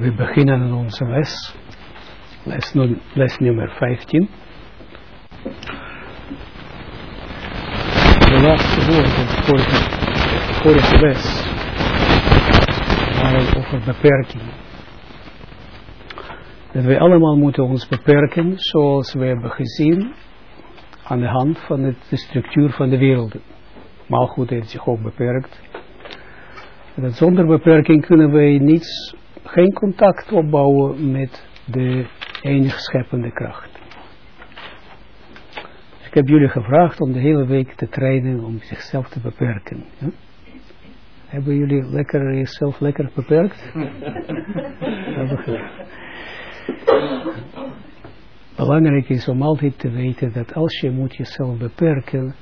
We beginnen onze les, les, les nummer 15. De laatste woorden voor de vorige les waren over beperking. Dat wij allemaal moeten ons beperken zoals we hebben gezien aan de hand van de structuur van de wereld. Maalgoed heeft zich ook beperkt. Dat zonder beperking kunnen wij niets, geen contact opbouwen met de enige scheppende kracht. Dus ik heb jullie gevraagd om de hele week te trainen om zichzelf te beperken. Hebben jullie lekker jezelf lekker beperkt? Belangrijk is om altijd te weten dat als je moet jezelf beperken,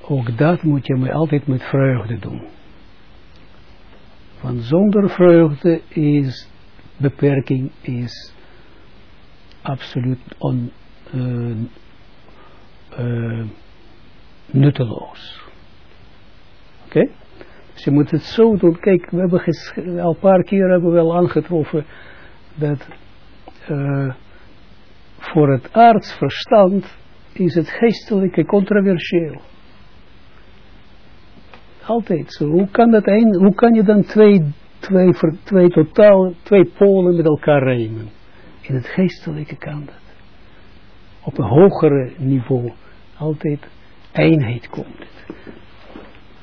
ook dat moet je altijd met vreugde doen. Want zonder vreugde is beperking is absoluut on, eh, eh, nutteloos. Oké? Dus je moet het zo doen. Kijk, we hebben al een paar keer hebben we wel aangetroffen dat eh, voor het aardsverstand is het geestelijke controversieel. Altijd zo. Hoe kan, dat een, hoe kan je dan twee, twee, twee totaal, twee polen met elkaar rijmen? In het geestelijke kan dat. Op een hogere niveau altijd eenheid komt het.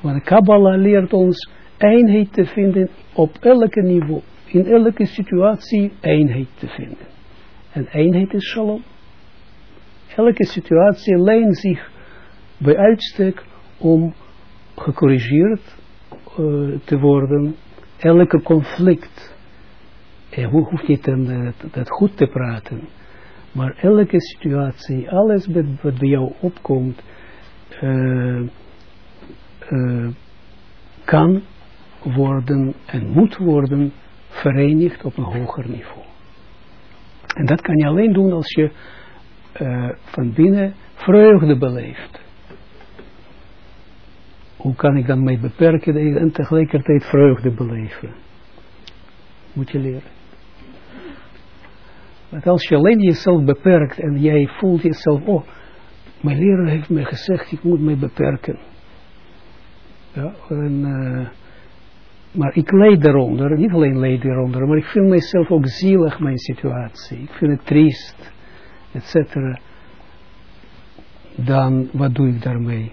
Want de Kabbalah leert ons eenheid te vinden op elke niveau. In elke situatie eenheid te vinden. En eenheid is shalom. Elke situatie leent zich bij uitstek om gecorrigeerd eh, te worden. Elke conflict. Je ho- hoeft niet dan, eh, dat goed te praten. Maar elke situatie, alles wat, bij jou opkomt, eh, eh, kan worden en moet worden verenigd op een hoger niveau. En dat kan je alleen doen als je eh, van binnen vreugde beleeft. Hoe kan ik dan mij beperken en tegelijkertijd vreugde beleven? Moet je leren. Want als je alleen jezelf beperkt en jij voelt jezelf, oh, mijn leraar heeft me gezegd, ik moet mij beperken. Ja, en, eh, maar ik leid daaronder, niet alleen leid daaronder, maar ik vind mezelf ook zielig, mijn situatie. Ik vind het triest, et cetera. Dan, wat doe ik daarmee?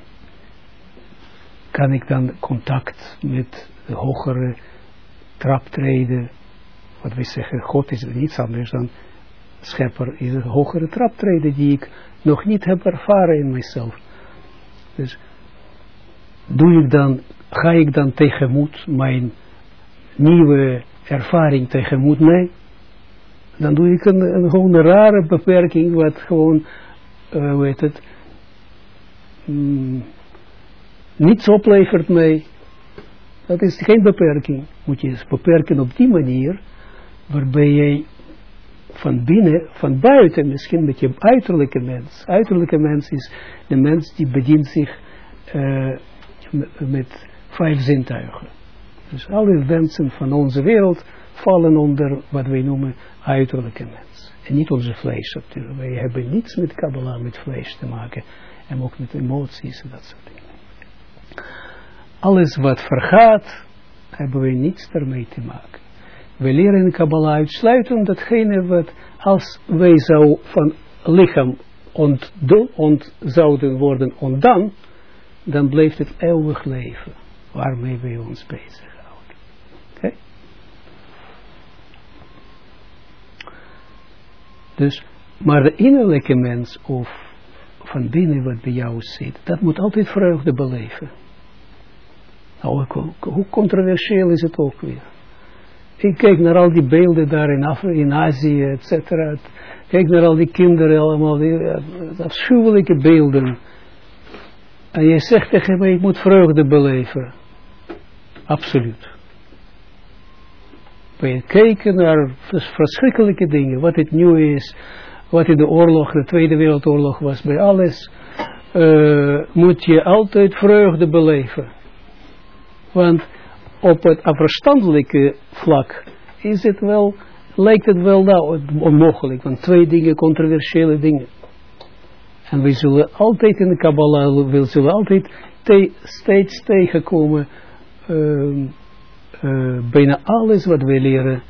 Kan ik dan contact met de hogere traptreden, wat we zeggen, God is niets anders dan schepper, is een hogere traptreden die ik nog niet heb ervaren in mezelf. Dus doe ik dan, ga ik dan tegemoet mijn nieuwe ervaring tegemoet? Nee. Dan doe ik een, een gewoon een rare beperking, wat gewoon, uh, hoe heet het, mm, niets oplevert mij. Dat is geen beperking. Moet je eens beperken op die manier, waarbij jij van binnen, van buiten, misschien met je uiterlijke mens. Uiterlijke mens is de mens die bedient zich uh, met vijf zintuigen. Dus alle wensen van onze wereld vallen onder wat wij noemen uiterlijke mens. En niet onze vlees natuurlijk. Wij hebben niets met Kabbalah, met vlees te maken. En ook met emoties en dat soort dingen. Alles wat vergaat, hebben wij niets ermee te maken. We leren in Kabbalah uitsluiten datgene wat als wij zou van lichaam ont, zouden worden ontdaan, dan blijft het eeuwig leven waarmee wij ons bezighouden. Okay? Dus, maar de innerlijke mens of van binnen wat bij jou zit, dat moet altijd vreugde beleven. Nou, hoe controversieel is het ook weer? Ik kijk naar al die beelden daar in, Af in Azië, et cetera. Kijk naar al die kinderen allemaal, die afschuwelijke beelden. En jij zegt tegen mij, ik moet vreugde beleven. Absoluut. We kijken naar verschrikkelijke dingen, wat het nu is, wat in de oorlog, de Tweede Wereldoorlog was, bij alles, uh, moet je altijd vreugde beleven. Want op het verstandelijke vlak is het wel lijkt het wel nou onmogelijk, want twee dingen, controversiële dingen. En we zullen altijd in de Kabbalah, we zullen altijd te, steeds tegenkomen, uh, uh, bijna alles wat we leren,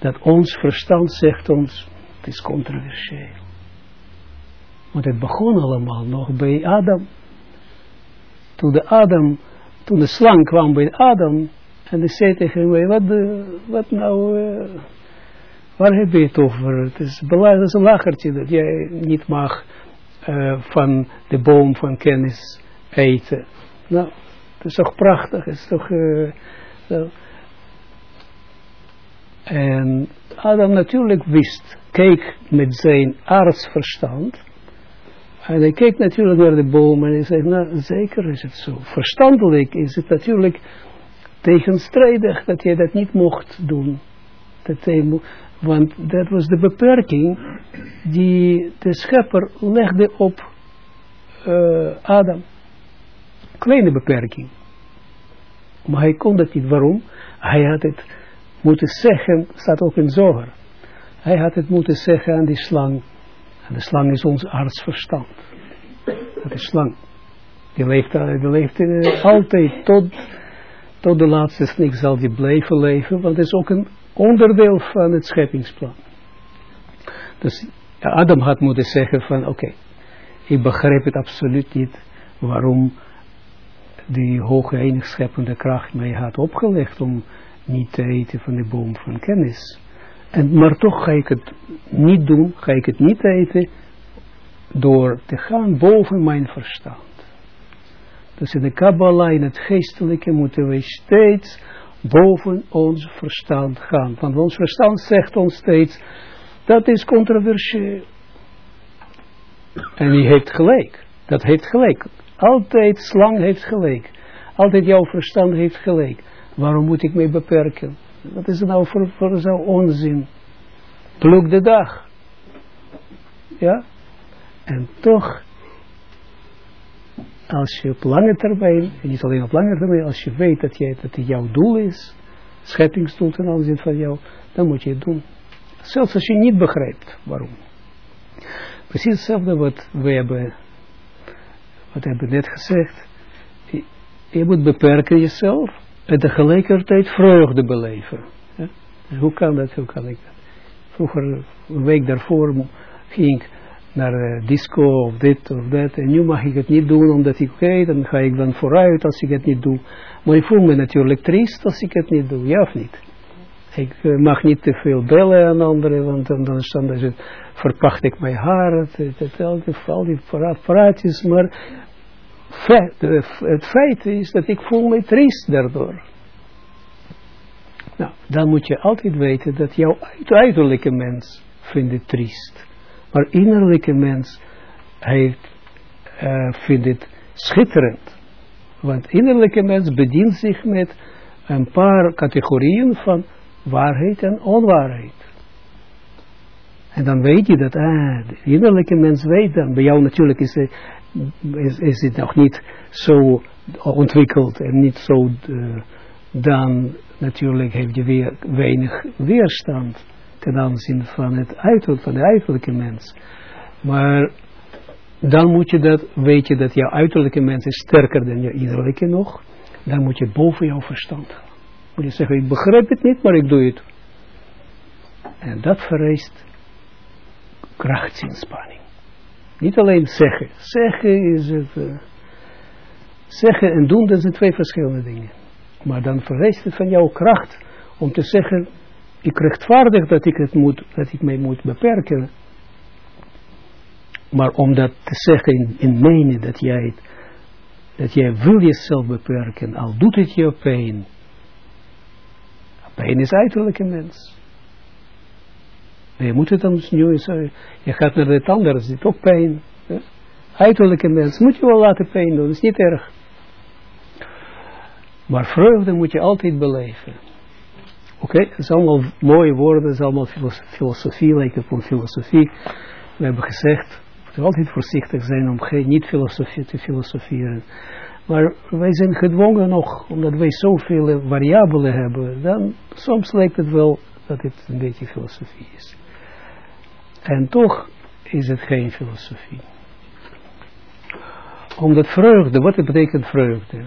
dat ons verstand zegt ons, is controversieel. Want het begon allemaal nog bij Adam. Toen de Adam, toen de slang kwam bij Adam, en die zei tegen mij, wat, wat nou, uh, waar heb je het over? Het is, is een lachertje dat jij niet mag uh, van de boom van kennis eten. Nou, het is toch prachtig, het is toch... Zo. En Adam natuurlijk wist, keek met zijn artsverstand. En hij keek natuurlijk naar de boom en hij zei, nou zeker is het zo. Verstandelijk is het natuurlijk tegenstrijdig dat je dat niet mocht doen. Dat hij, want dat was de beperking die de schepper legde op uh, Adam. Kleine beperking. Maar hij kon dat niet. Waarom? Hij had het moeten zeggen, staat ook in Zoger. Hij had het moeten zeggen aan die slang. En de slang is ons artsverstand. Dat is slang. Die leeft, die leeft uh, altijd tot, tot de laatste snik zal die blijven leven. Want het is ook een onderdeel van het scheppingsplan. Dus Adam had moeten zeggen van oké, ik begrijp het absoluut niet waarom die hoge enig scheppende kracht mij had opgelegd om niet te eten van de boom van kennis. En, maar toch ga ik het niet doen, ga ik het niet eten door te gaan boven mijn verstand. Dus in de Kabbalah, in het geestelijke, moeten we steeds boven ons verstand gaan. Want ons verstand zegt ons steeds, dat is controversieel. En wie heeft gelijk? Dat heeft gelijk. Altijd slang heeft gelijk. Altijd jouw verstand heeft gelijk. Waarom moet ik mij beperken? Wat is nou voor, zo'n onzin? Pluk de dag. Ja? En toch, als je op lange termijn, en niet alleen op lange termijn, als je weet dat, jij, dat het jouw doel is, scheppingsdoel ten aanzien van jou, dan moet je het doen. Zelfs als je niet begrijpt waarom. Precies hetzelfde wat we hebben, wat hebben net gezegd. Je moet beperken jezelf en tegelijkertijd vreugde beleven. Dus hoe kan dat, hoe kan ik dat? Vroeger, een week daarvoor, ging ik naar uh, disco of dit of dat. En nu mag ik het niet doen omdat ik, oké, dan ga ik dan vooruit als ik het niet doe. Maar ik voel me natuurlijk triest als ik het niet doe, ja of niet? Ik uh, mag niet te veel bellen aan anderen, want dan, dan, dan verpacht ik mijn haar, het, het, al die, al die praatjes, maar het feit is dat ik voel me triest daardoor. Nou, dan moet je altijd weten dat jouw uiterlijke mens vindt het triest. Maar innerlijke mens heeft, uh, vindt het schitterend. Want innerlijke mens bedient zich met een paar categorieën van waarheid en onwaarheid. En dan weet je dat, ah, de innerlijke mens weet dan. Bij jou natuurlijk is, is, is het nog niet zo ontwikkeld en niet zo, uh, dan natuurlijk heeft je weer weinig weerstand ten aanzien van, het uiterlijk, van de uiterlijke mens. Maar dan moet je dat, weet je dat jouw uiterlijke mens is sterker dan je innerlijke nog, dan moet je boven jouw verstand gaan. Moet je zeggen, ik begrijp het niet, maar ik doe het. En dat vereist krachtsinspanning. Niet alleen zeggen. Zeggen is het... Uh, zeggen en doen, dat zijn twee verschillende dingen. Maar dan vereist het van jouw kracht om te zeggen, ik rechtvaardig dat ik, het moet, dat ik mij moet beperken. Maar om dat te zeggen in, in menen dat jij, dat jij wil jezelf beperken, al doet het je pijn. Pijn is uiterlijke mens. Je moet het dan nu je gaat naar het andere, is ook pijn. Ja? Uiterlijke mens moet je wel laten pijn doen, dat is niet erg. Maar vreugde moet je altijd beleven. Oké, okay? het is allemaal mooie woorden, het is allemaal filosofie, lijkt het op filosofie. We hebben gezegd, we moeten altijd voorzichtig zijn om geen niet-filosofie te filosoferen. Maar wij zijn gedwongen nog, omdat wij zoveel variabelen hebben, dan soms lijkt het wel dat het een beetje filosofie is. En toch is het geen filosofie. Omdat vreugde, wat betekent vreugde?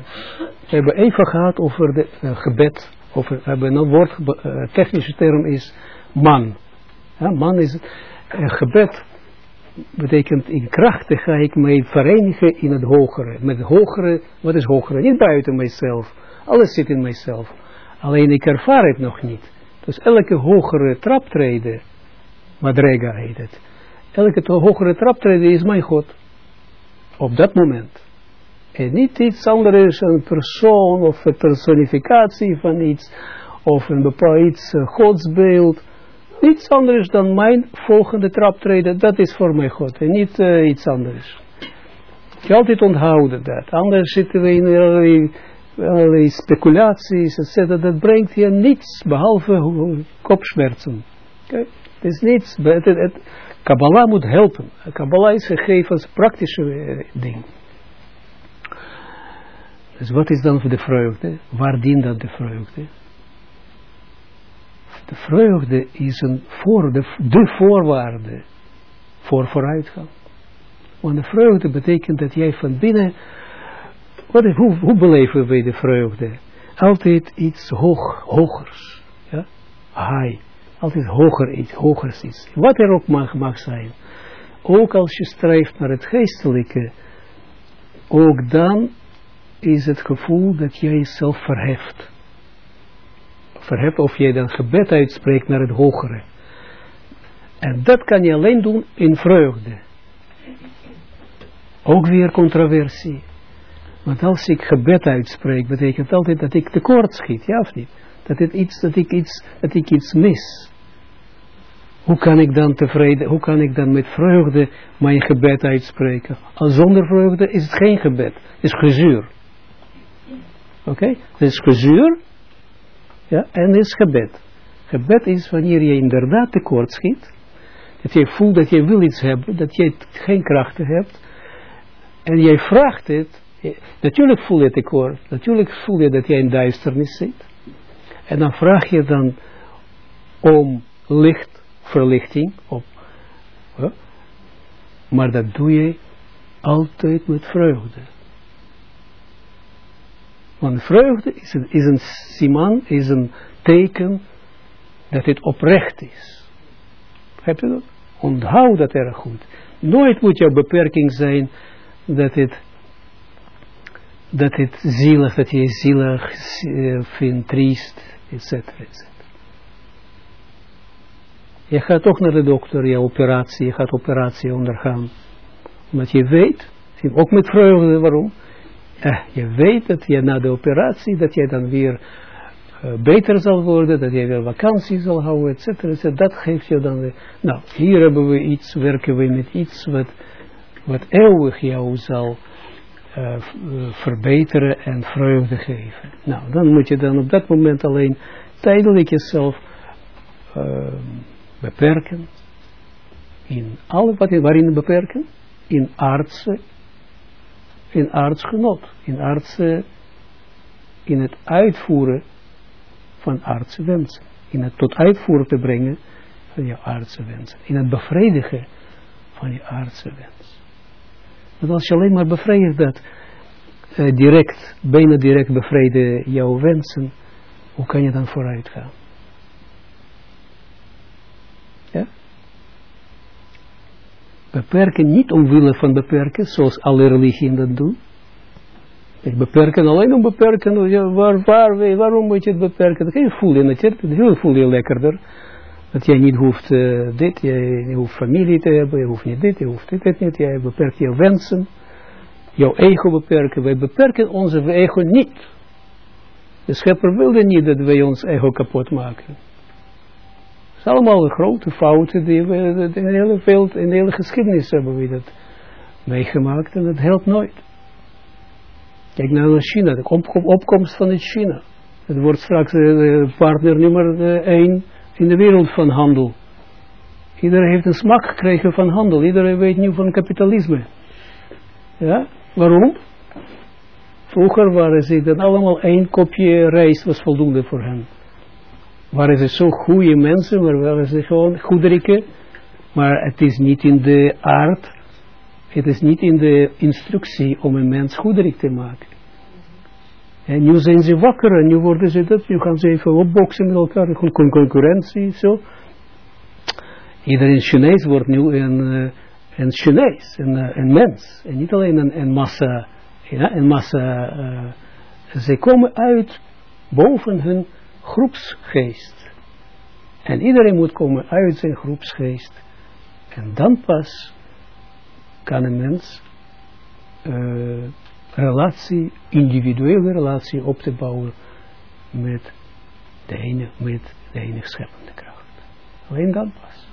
We hebben even gehad over de uh, gebed, over, we hebben een woord, uh, technische term is man. Ja, man is, uh, gebed betekent in krachten ga ik mij verenigen in het hogere. Met het hogere, wat is hogere? Niet buiten mijzelf. Alles zit in mijzelf. Alleen ik ervaar het nog niet. Dus elke hogere traptreden, madrega heet het. Elke hogere traptreden is mijn God. Op dat moment. En niet iets anders, een persoon of een personificatie van iets, of een bepaald een godsbeeld. Niets anders dan mijn volgende traptreden, dat is voor mij God. En niet uh, iets anders. Je altijd onthouden dat. Anders zitten we in allerlei, allerlei speculaties, etc. Dat brengt je niets, behalve kopschmerzen. Het is niets. Kabbalah moet helpen. Kabbalah is gegeven als praktische uh, ding. Dus wat is dan voor de vreugde? Waar dient dat de vreugde? De vreugde is een voor, de, de voorwaarde voor vooruitgang. Want de vreugde betekent dat jij van binnen, wat, hoe, hoe beleven wij de vreugde? Altijd iets hoog, hogers. Ja? High. Altijd hoger iets, hogers iets. Wat er ook mag, mag zijn. Ook als je strijft naar het geestelijke, ook dan is het gevoel dat jij jezelf verheft verhebt, of jij dan gebed uitspreekt naar het hogere. En dat kan je alleen doen in vreugde. Ook weer controversie. Want als ik gebed uitspreek, betekent altijd dat ik tekort schiet, ja of niet? Dat, het iets, dat, ik iets, dat ik iets mis. Hoe kan ik dan tevreden, hoe kan ik dan met vreugde mijn gebed uitspreken? Al zonder vreugde is het geen gebed, het is gezuur. Oké? Het is gezuur ja, en is gebed. Gebed is wanneer je inderdaad tekort schiet. Dat je voelt dat je wil iets hebben, dat je geen krachten hebt. En jij vraagt het. Natuurlijk voel je tekort. Natuurlijk voel je dat je in duisternis zit. En dan vraag je dan om licht, verlichting. Op, maar dat doe je altijd met vreugde. Want vreugde is een, is een siman, is een teken dat het oprecht is. Heb je dat? Onthoud dat erg goed. Nooit moet jouw beperking zijn dat het, dat het zielig, dat je zielig uh, vindt, triest, etc. etc. Je gaat toch naar de dokter, je operatie, je gaat operatie ondergaan. Omdat je weet, ook met vreugde, waarom? eh, je weet dat je na de operatie, dat je dan weer uh, beter zal worden, dat je weer vakantie zal houden, et cetera, Dat geeft je dan weer. Nou, hier hebben we iets, werken we met iets wat, wat eeuwig jou zal uh, verbeteren en vreugde geven. Nou, dan moet je dan op dat moment alleen tijdelijk jezelf uh, beperken. In alle, wat, waarin beperken? In aardse in aardsgenot, in aardse, in het uitvoeren van aardse wensen. In het tot uitvoeren te brengen van je aardse wensen. In het bevredigen van je aardse wens. Want als je alleen maar bevredigt dat, uh, direct, bijna direct bevredigen jouw wensen, hoe kan je dan vooruit gaan? beperken niet omwille van beperken, zoals alle religieën dat doen. Ik beperken alleen om beperken, ja, waar, waar, waarom moet je het beperken? Dat voel je natuurlijk, heel voel je lekkerder. Dat jij niet hoeft uh, dit, je hoeft familie te hebben, je hoeft niet dit, je hoeft dit, niet, jij beperkt je wensen. Jouw ego beperken, wij beperken onze ego niet. De schepper wilde niet dat wij ons ego kapot maken allemaal grote fouten die we in de hele veld, in de hele geschiedenis hebben we dat meegemaakt en dat helpt nooit. Kijk nou naar China, de opkomst van het China. Het wordt straks de partner nummer 1 in de wereld van handel. Iedereen heeft een smak gekregen van handel. Iedereen weet nu van kapitalisme. Ja, waarom? Vroeger waren ze dan allemaal één kopje rijst was voldoende voor hen. waren ze zo goede mensen, maar waren ze gewoon goederiken, maar het is niet in de aard, het is niet in de instructie om een mens goederik te maken. En nu zijn ze wakker en nu worden ze dat, nu gaan ze even opboksen met elkaar, gewoon concurrentie, zo. Iedereen Chinees wordt nu een, uh, een Chinees, een, uh, een mens, en niet alleen een, massa, ja, een massa, uh, ze komen uit boven hun groepsgeest. En iedereen moet komen uit zijn groepsgeest. En dan pas kan een mens relatie, individuele relatie op te bouwen met de ene, met de enige scheppende kracht. Alleen dan pas.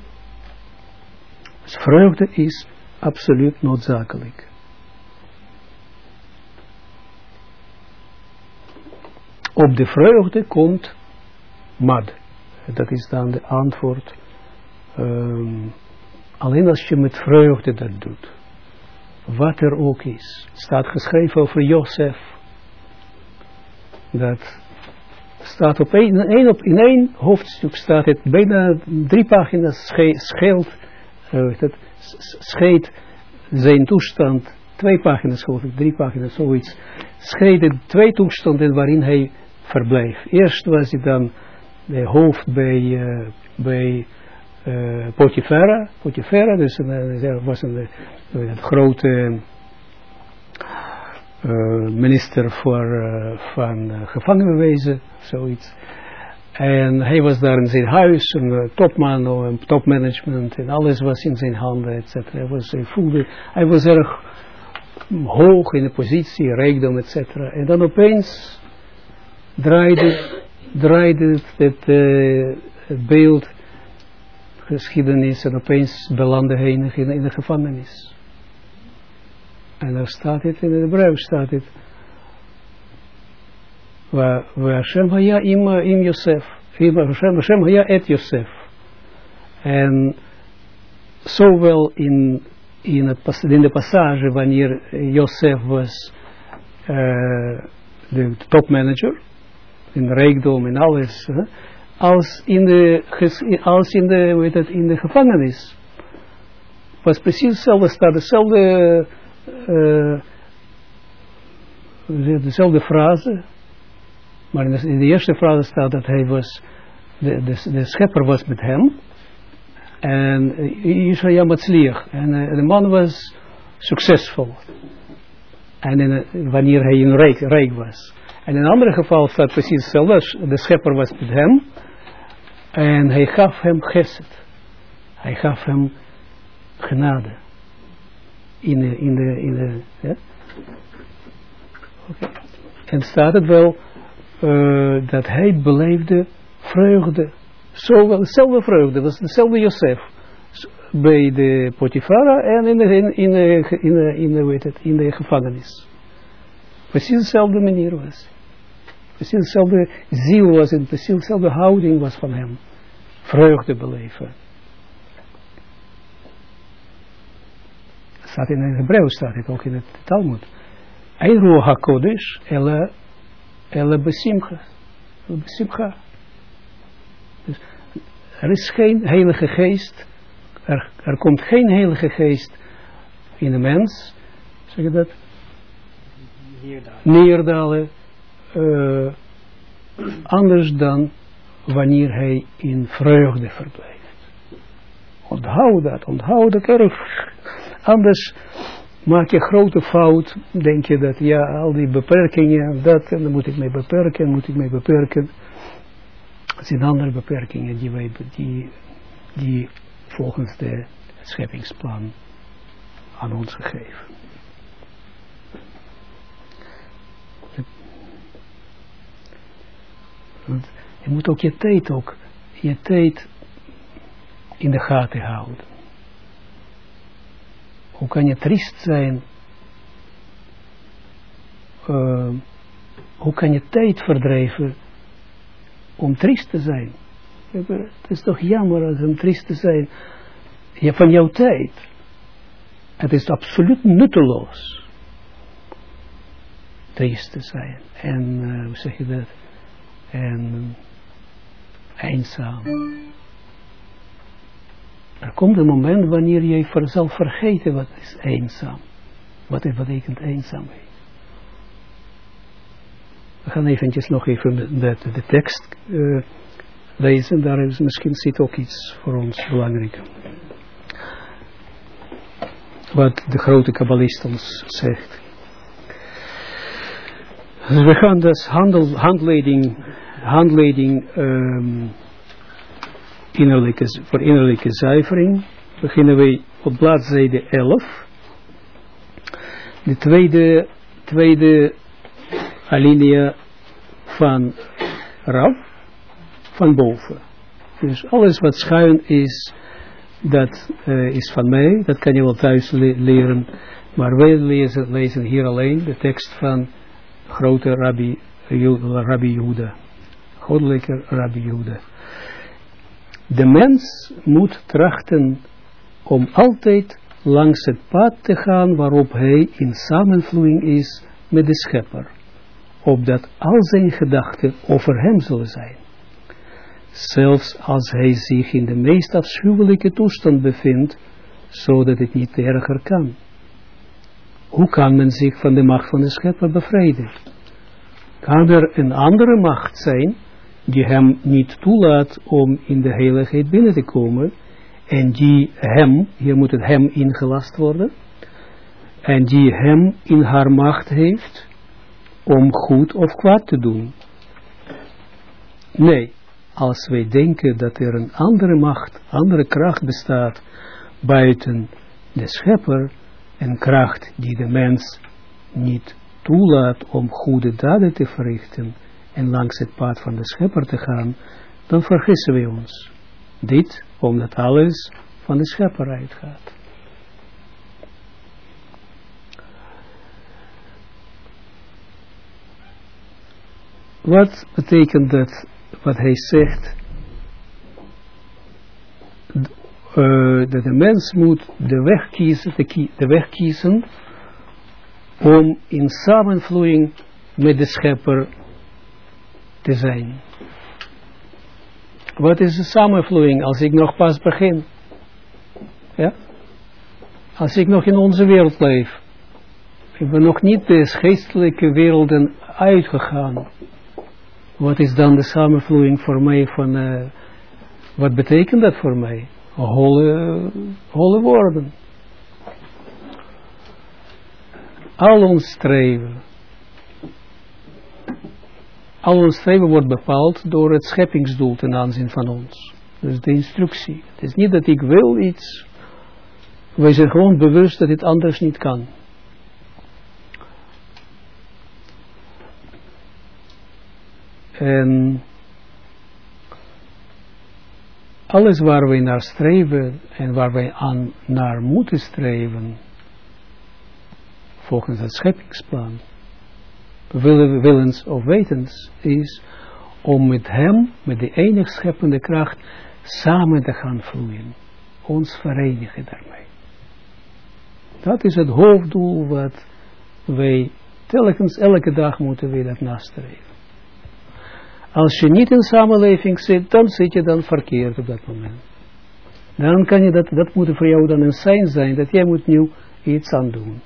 Dus vreugde is absoluut noodzakelijk. Op de vreugde komt mad. Dat is dan de antwoord. Um, alleen als je met vreugde dat doet. Wat er ook is. staat geschreven over Jozef. Dat staat op een op, in één hoofdstuk staat het bijna drie pagina's scheelt, uh, dat scheet zijn toestand, twee pagina's geloof ik, drie pagina's, zoiets, scheiden twee toestanden waarin hij verblijft. Eerst was hij dan de hoofd bij, uh, bij uh, Potifera, Potifera, dus een, was een, een grote minister voor, uh, van gevangenwezen, zoiets. En hij was daar in zijn huis, een topman, een topmanagement, en alles was in zijn handen, et cetera. Hij, was, hij voelde, hij was erg hoog in de positie, rijkdom, et cetera. En dan opeens draaide, draaide het, uh, het beeld geschiedenis en opeens belandde hij in, in de gevangenis. En daar staat het, in de Hebreeuws staat het, waar Hashem haya im, im Yosef, Hashem, haya et Yosef. En zowel in, in, het, in de passage wanneer Josef was uh, de topmanager, in rijkdom en alles, uh, als in de, als in de, weet het, in de gevangenis. Was precies hetzelfde staat, dezelfde, uh, dezelfde frase. Maar in de, eerste frase staat dat hij was, de, de, schepper was met hem. En Israël Matzliach. En de man was succesvol. En wanneer hij in rijk, rijk was. En in een ander geval staat precies hetzelfde. De schepper was met hem. En hij gaf hem geset. Hij gaf hem genade. In de, in de, in de, ja? En staat het wel uh, dat hij beleefde vreugde. Zowel, dezelfde vreugde, was dezelfde Jozef. Bij de Potifara en in de, in, in, de, in, de, in, de, het, in de gevangenis. Precies dezelfde manier was Precies dezelfde ziel was het, precies dezelfde houding was van hem. Vreugde beleven. Staat in het Hebreeuws, staat het ook in het Talmud. Eiru HaKodesh, ele, ele besimcha. Besimcha. Dus er is geen heilige geest, er, er komt geen heilige geest in de mens, zeg je dat? Neerdalen. Neerdalen uh, anders dan wanneer hij in vreugde verblijft. Onthoud dat, onthoud dat erg. Anders maak je grote fout, denk je dat ja, al die beperkingen, dat, en dan moet ik mij beperken, moet ik mij beperken. Het zijn andere beperkingen die, wij, die, die volgens de scheppingsplan aan ons gegeven. Want je moet ook je tijd ook, je tijd in de gaten houden. Hoe kan je triest zijn? Uh, hoe kan je tijd verdrijven om triest te zijn? Het is toch jammer als om triest te zijn ja, van jouw tijd. Het is absoluut nutteloos triest te zijn. En uh, hoe zeg je dat? En eenzaam. Er komt een moment wanneer je zal vergeten wat is eenzaam. Wat is betekent eenzaamheid. We gaan eventjes nog even de, de, tekst uh, lezen. Daar is misschien zit ook iets voor ons belangrijk. Wat de grote kabbalist ons zegt. We gaan dus handel, handleiding, handleiding um, innerlijke, voor innerlijke zuivering. Beginnen we op bladzijde 11. De tweede, tweede alinea van Rav, van boven. Dus alles wat schuin is, dat uh, is van mij, dat kan je wel thuis le leren. Maar wij lezen, lezen hier alleen de tekst van grote Rabbi, Rabbi Yehuda. Goddelijke Rabbi. De mens moet trachten om altijd langs het pad te gaan waarop hij in samenvloeiing is met de schepper, opdat al zijn gedachten over hem zullen zijn. Zelfs als hij zich in de meest afschuwelijke toestand bevindt, zodat het niet erger kan. Hoe kan men zich van de macht van de schepper bevrijden? Kan er een andere macht zijn, die hem niet toelaat om in de heiligheid binnen te komen, en die hem, hier moet het hem ingelast worden, en die hem in haar macht heeft om goed of kwaad te doen. Nee, als wij denken dat er een andere macht, andere kracht bestaat buiten de schepper, een kracht die de mens niet toelaat om goede daden te verrichten en langs het pad van de schepper te gaan, dan vergissen we ons. Dit omdat alles van de schepper uitgaat. Wat betekent dat, wat hij zegt, uh, dat de mens moet de weg kiezen, de, de weg kiezen om in samenvloeiing met de schepper te zijn. Wat is de samenvloeiing als ik nog pas begin? Ja? Als ik nog in onze wereld leef. Ik ben nog niet de geestelijke werelden uitgegaan. Wat is dan de samenvloeiing voor mij van... Uh, wat betekent dat voor mij? Holle, holle woorden. Al ons streven al ons streven wordt bepaald door het scheppingsdoel ten aanzien van ons. Dus de instructie. Het is niet dat ik wil iets. Wij zijn gewoon bewust dat dit anders niet kan. En alles waar wij naar streven en waar wij aan naar moeten streven, volgens het scheppingsplan, willens of wetens is om met hem, met de enig scheppende kracht, samen te gaan vloeien. Ons verenigen daarmee. Dat is het hoofddoel wat wij telkens, elke dag moeten we dat nastreven. Als je niet in samenleving zit, dan zit je dan verkeerd op dat moment. Dan kan je dat, dat moet voor jou dan een sein zijn, dat jij moet nu iets aan doen.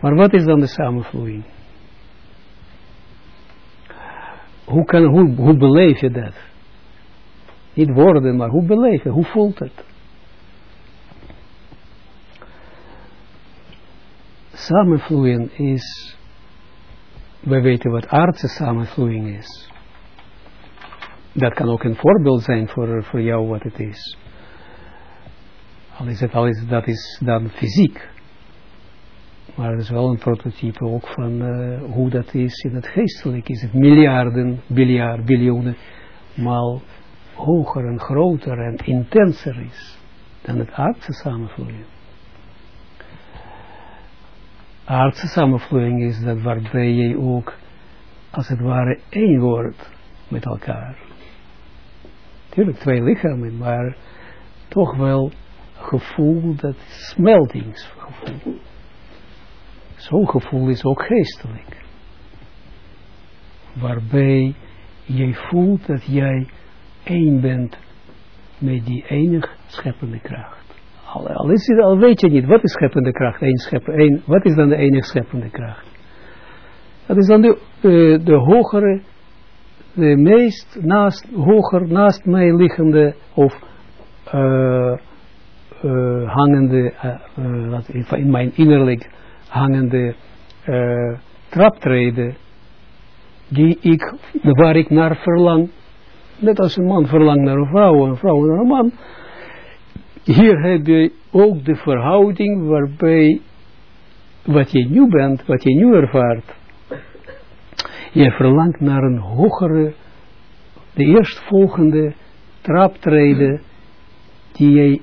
Maar wat is dan de samenvloeiing? Hoe, kan, hoe, hoe beleef je dat? Niet woorden, maar hoe beleef je? Hoe voelt het? Samenvloeien is, we weten wat aardse samenvloeiing is. Dat kan ook een voorbeeld zijn voor, voor jou wat het is. Al is het, al is, dat is dan fysiek. Maar het is wel een prototype ook van uh, hoe dat is in het geestelijk. Is het miljarden, biljard, biljoenen maal hoger en groter en intenser is dan het aardse samenvloeien. Aardse samenvloeiing is dat waarbij je ook als het ware één wordt met elkaar. Tuurlijk twee lichamen, maar toch wel gevoel dat smeltingsgevoel. Zo'n gevoel is ook geestelijk. Waarbij jij voelt dat jij één bent met die enige scheppende kracht. Al, al, is het, al weet je niet, wat is scheppende kracht? Eén scheppen, één, wat is dan de enige scheppende kracht? Dat is dan de, uh, de hogere, de meest naast, hoger naast mij liggende of uh, uh, hangende, in mijn innerlijk hangende traptreden, die ik, waar ik naar verlang, net als een man verlangt naar een vrouw, en een vrouw naar een man, hier heb je ook de verhouding waarbij wat je nu bent, wat je nu ervaart, je verlangt naar een hogere, de eerstvolgende traptreden, die, je,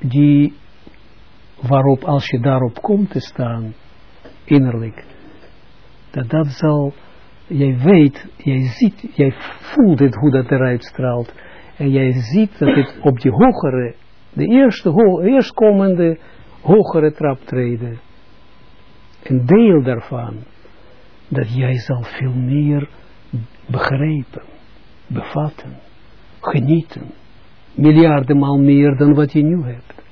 die waarop als je daarop komt te staan, innerlijk, dat dat zal, jij weet, jij ziet, jij voelt het hoe dat eruit straalt, en jij ziet dat het op die hogere, de eerste, ho eerstkomende hogere traptreden, een deel daarvan, dat jij zal veel meer begrijpen, bevatten, genieten, miljardenmaal meer dan wat je nu hebt.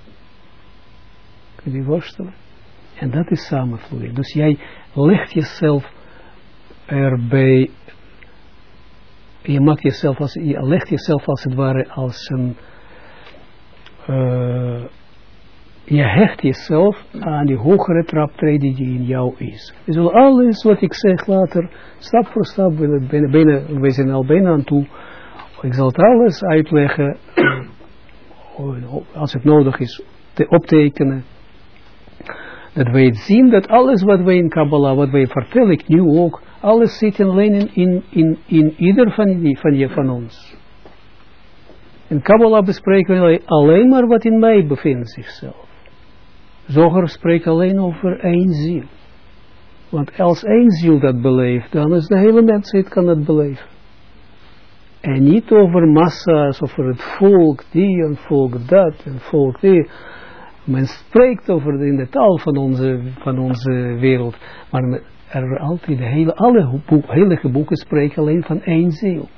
Kun je je? En dat is samenvloeien. Dus jij legt jezelf erbij, je maakt jezelf als, je legt jezelf als het ware als een, uh, je hecht jezelf aan die hogere traptreden die in jou is. Dus alles wat ik zeg later, stap voor stap, binnen, binnen, we zijn al bijna aan toe, ik zal het alles uitleggen, als het nodig is, te optekenen, dat wij zien dat alles wat wij in Kabbalah, wat wij vertellen, ik nu ook, alles zit alleen in, in, in, in ieder van, die, van, je, van ons. In Kabbalah bespreken we alleen maar wat in mij bevindt zichzelf. Zoger spreekt alleen over één ziel. Want als één ziel dat beleeft, dan is de hele mensheid kan dat beleven. En niet over massa's, over het volk die en volk dat en volk die. Men spreekt over in de taal van onze, van onze wereld. Maar er altijd, de hele, alle boek, heilige boeken spreken alleen van één ziel.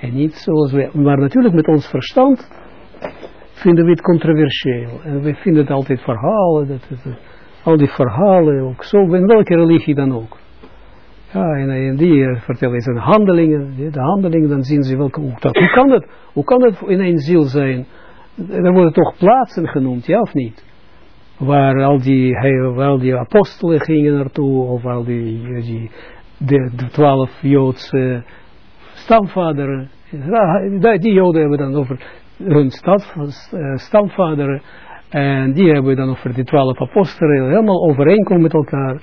En niet zoals wij, maar natuurlijk met ons verstand vinden we het controversieel. En we vinden het altijd verhalen, dat het, al die verhalen, ook zo, in welke religie dan ook. Ja, en, en die vertellen zijn handelingen, de handelingen, dan zien ze welke, hoe, dat, hoe kan dat, hoe kan dat in één ziel zijn? Er worden toch plaatsen genoemd, ja of niet? Waar al die, al die apostelen gingen naartoe, of al die, die de, de twaalf Joodse stamvaderen. Die Joden hebben dan over hun uh, stamvaderen. En die hebben dan over die twaalf apostelen helemaal overeenkomen met elkaar.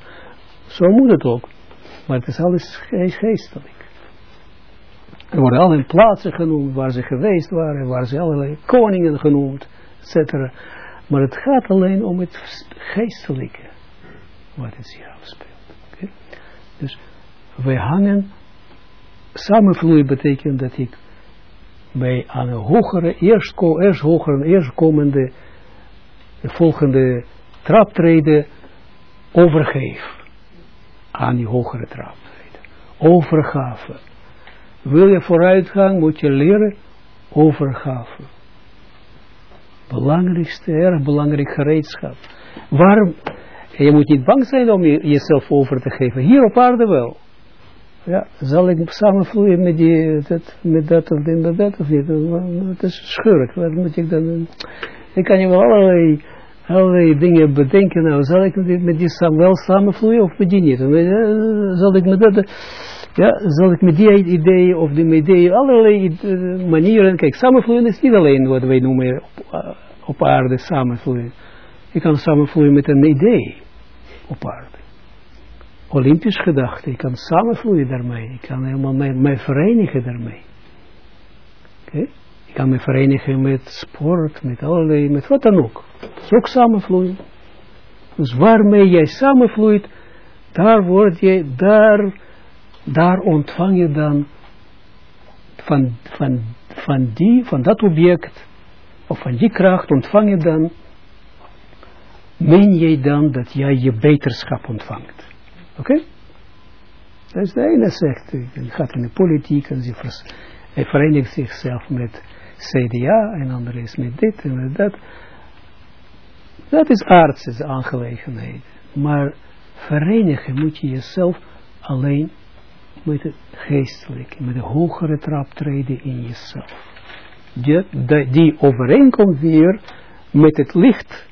Zo moet het ook. Maar het is alles geestelijk. Er worden allerlei plaatsen genoemd waar ze geweest waren, waar ze allerlei koningen genoemd, etc. Maar het gaat alleen om het geestelijke, wat het zich afspeelt. Okay? Dus wij hangen, samenvloeien betekent dat ik bij aan een hogere, eerst, eerst hogere, de volgende traptreden overgeef aan die hogere traptreden. Overgave. Wil je vooruitgang, moet je leren overgave. Belangrijkste, erg belangrijk gereedschap. Waarom? Je moet niet bang zijn om jezelf over te geven. Hier op aarde wel. Ja, zal ik samenvloeien met, die, dat, met dat of dit, met dat of niet? Het is schurk. Wat moet ik dan... Ik kan je wel allerlei, allerlei dingen bedenken. Nou, zal ik met die, met wel samenvloeien of met die niet? Zal ik met dat... Ja, zal ik met die ideeën of die ideeën, allerlei uh, manieren, kijk, samenvloeien is niet alleen wat wij noemen op, uh, op aarde samenvloeien. Je kan samenvloeien met een idee op aarde. Olympisch gedachte, ik kan samenvloeien daarmee. Ik kan helemaal mij, mij verenigen daarmee. Okay? Ik kan me verenigen met sport, met allerlei, met wat dan ook. Dat is ook samenvloeien. Dus waarmee jij samenvloeit, daar word je, daar daar ontvang je dan van, van, van, die, van dat object, of van die kracht ontvang je dan, meen jij dan dat jij je beterschap ontvangt. Oké? Dat is de ene zegt, hij gaat in de politiek en hij verenigt zichzelf met CDA en andere is met dit en met dat. Dat is aardse aangelegenheid. Maar verenigen moet je jezelf alleen met het geestelijke, met de hogere traptreden in jezelf. Die, die, overeenkomt weer met het licht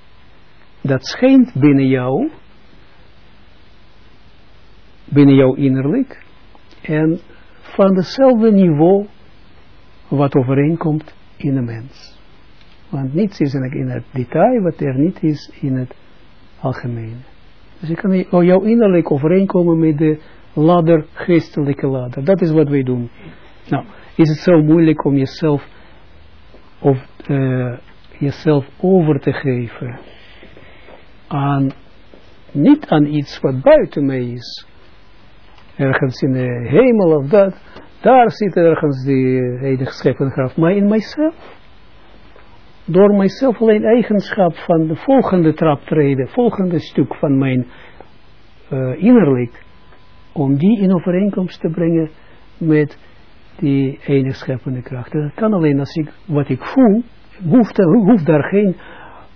dat schijnt binnen jou, binnen jou innerlijk, en van hetzelfde niveau wat overeenkomt in de mens. Want niets is in het detail wat er niet is in het algemeen. Dus je kan jouw innerlijk overeenkomen met de ladder, geestelijke ladder. Dat is wat wij doen. Nou, is het zo moeilijk om jezelf, of, uh, jezelf over te geven aan, niet aan iets wat buiten mij is. Ergens in de hemel of dat, daar zit ergens die enige scheppende graf, maar in mijzelf. Door mijzelf alleen eigenschap van de volgende traptreden, volgende stuk van mijn uh, innerlijk, om die in overeenkomst te brengen met die enige scheppende kracht. Dat kan alleen als ik wat ik voel, hoeft, hoeft daar geen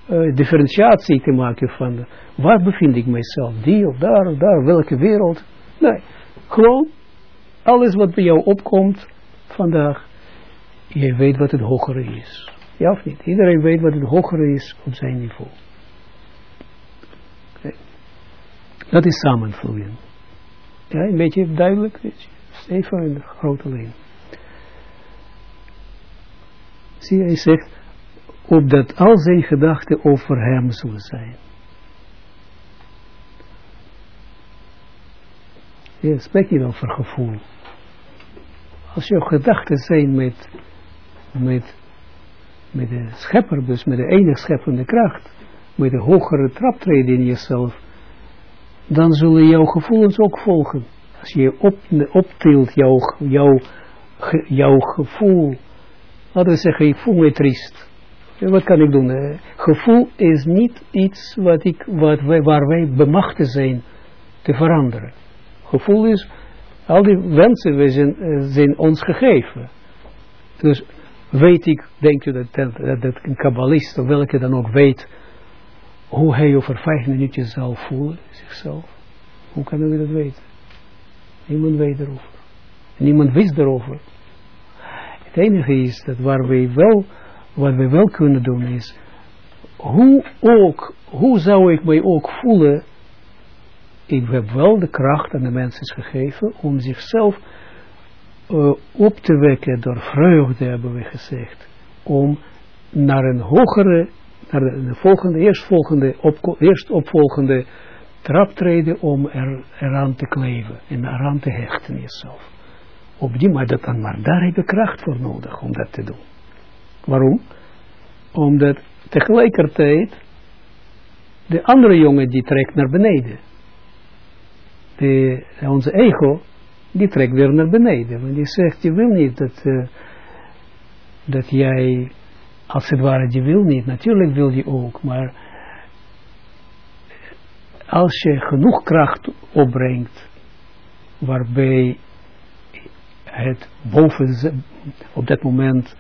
uh, differentiatie te maken van waar bevind ik mezelf, die of daar of daar, welke wereld. Nee, gewoon alles wat bij jou opkomt vandaag, je weet wat het hogere is. Ja of niet? Iedereen weet wat het hogere is op zijn niveau. Okay. Dat is samenvloeien. Ja, een beetje duidelijk, je. In de grote lijn. Zie je, hij zegt, opdat al zijn gedachten over hem zullen zijn. Je spreekt niet over gevoel. Als je gedachten zijn met, met, met de schepper, dus met de enige scheppende kracht, met de hogere traptreden in jezelf, dan zullen jouw gevoelens ook volgen. Als je op, optilt jouw, jouw, jouw gevoel, laten we zeggen, ik voel me triest. Wat kan ik doen? Uh, gevoel is niet iets wat ik, wat wij, waar wij bemachtigd zijn te veranderen. Gevoel is, al die wensen zijn, uh, zijn ons gegeven. Dus weet ik, denk je dat, dat, dat een kabbalist of welke dan ook weet hoe hij over vijf minuutjes zal voelen, zichzelf. Hoe kan hij dat weten? Niemand weet erover. Niemand wist erover. Het enige is dat waar wij wel wat we wel kunnen doen is, hoe ook, hoe zou ik mij ook voelen, ik heb wel de kracht aan de mensen gegeven om zichzelf uh, op te wekken door vreugde, hebben we gezegd, om naar een hogere, naar de, volgende, eerstvolgende, op, eerst opvolgende traptreden om er, eraan te kleven en eraan te hechten jezelf. Op die, dat, maar daar heb je kracht voor nodig om dat te doen. Waarom? Omdat tegelijkertijd de andere jongen die trekt naar beneden. De, onze ego, die trekt weer naar beneden. Want die zegt, je wil niet dat, uh, dat jij, als het ware, je wil niet. Natuurlijk wil je ook, maar als je genoeg kracht opbrengt, waarbij het boven, op dat moment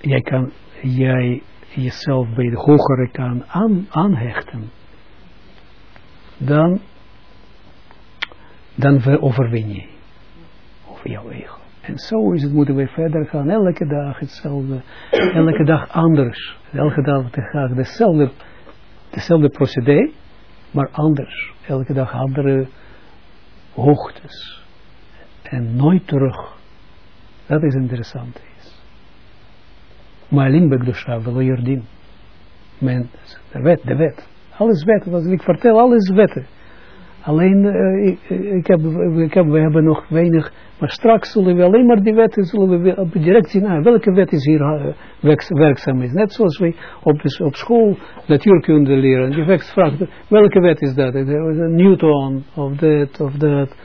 jij kan jij jezelf bij de hogere kan aan, aanhechten, dan, dan overwin je over jouw ego. En zo is het, moeten we verder gaan, elke dag hetzelfde, elke dag anders, elke dag dezelfde, dezelfde procedé, maar anders, elke dag andere hoogtes. En nooit terug. Dat is interessant. Maalim Begdusha, wel Jordin. Men, de wet, de wet. Alles wet, wat ik vertel, alles wetten. Alleen, uh, ik, heb, ik heb, we hebben nog weinig, maar straks zullen we alleen maar die wetten, zullen we direct zien, ah, welke wet is hier uh, werkzaam is. Net zoals we op, op school natuurkunde leren. Je vraagt, welke wet is dat? Newton, of dat, of dat,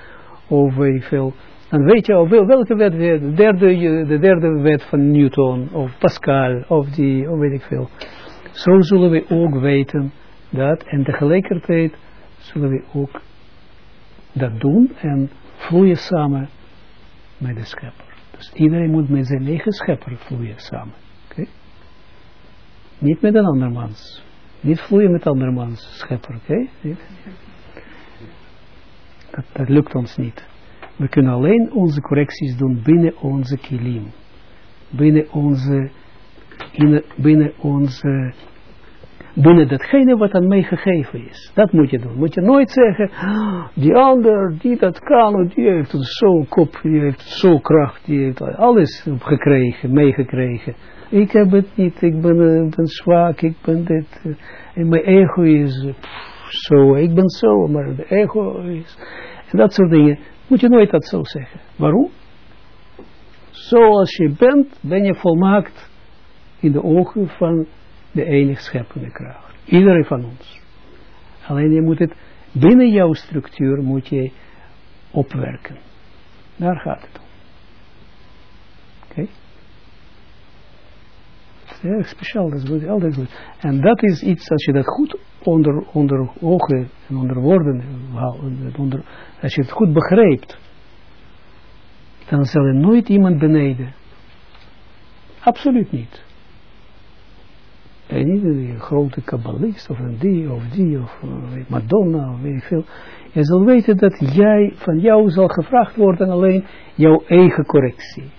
of weet ik veel. Dan weet je al welke wet, de derde, de derde wet van Newton, of Pascal, of die, of weet ik veel. Zo zullen we ook weten dat, en tegelijkertijd zullen we ook dat doen en vloeien samen met de schepper. Dus iedereen moet met zijn eigen schepper vloeien samen. Oké? Niet met een andermans. Niet vloeien met andermans schepper. Oké? Dat, dat lukt ons niet. We kunnen alleen onze correcties doen binnen onze kilim. Binnen onze, in, binnen onze, binnen datgene wat aan mij gegeven is. Dat moet je doen. Moet je nooit zeggen, ah, die ander, die dat kan, die heeft zo'n kop, die heeft zo'n kracht, die heeft alles gekregen, meegekregen. Ik heb het niet, ik ben, ben zwak, ik ben dit, uh, en mijn ego is uh, zo, ik ben zo, maar de ego is, en dat soort dingen moet je nooit dat zo zeggen. Waarom? Zoals je bent, ben je volmaakt in de ogen van de enige scheppende kracht. Iedereen van ons. Alleen je moet het, binnen jouw structuur moet je opwerken. Daar gaat het om. Oké? Okay? Speciaal, dat is goed, altijd goed. En dat is iets, als je dat goed onder, onder ogen en onder woorden, onder, als je het goed begrijpt, dan zal er nooit iemand beneden. Absoluut niet. En niet een grote kabbalist of een die of die of uh, Madonna of weet ik veel. Je zal weten dat jij, van jou zal gevraagd worden alleen jouw eigen correctie.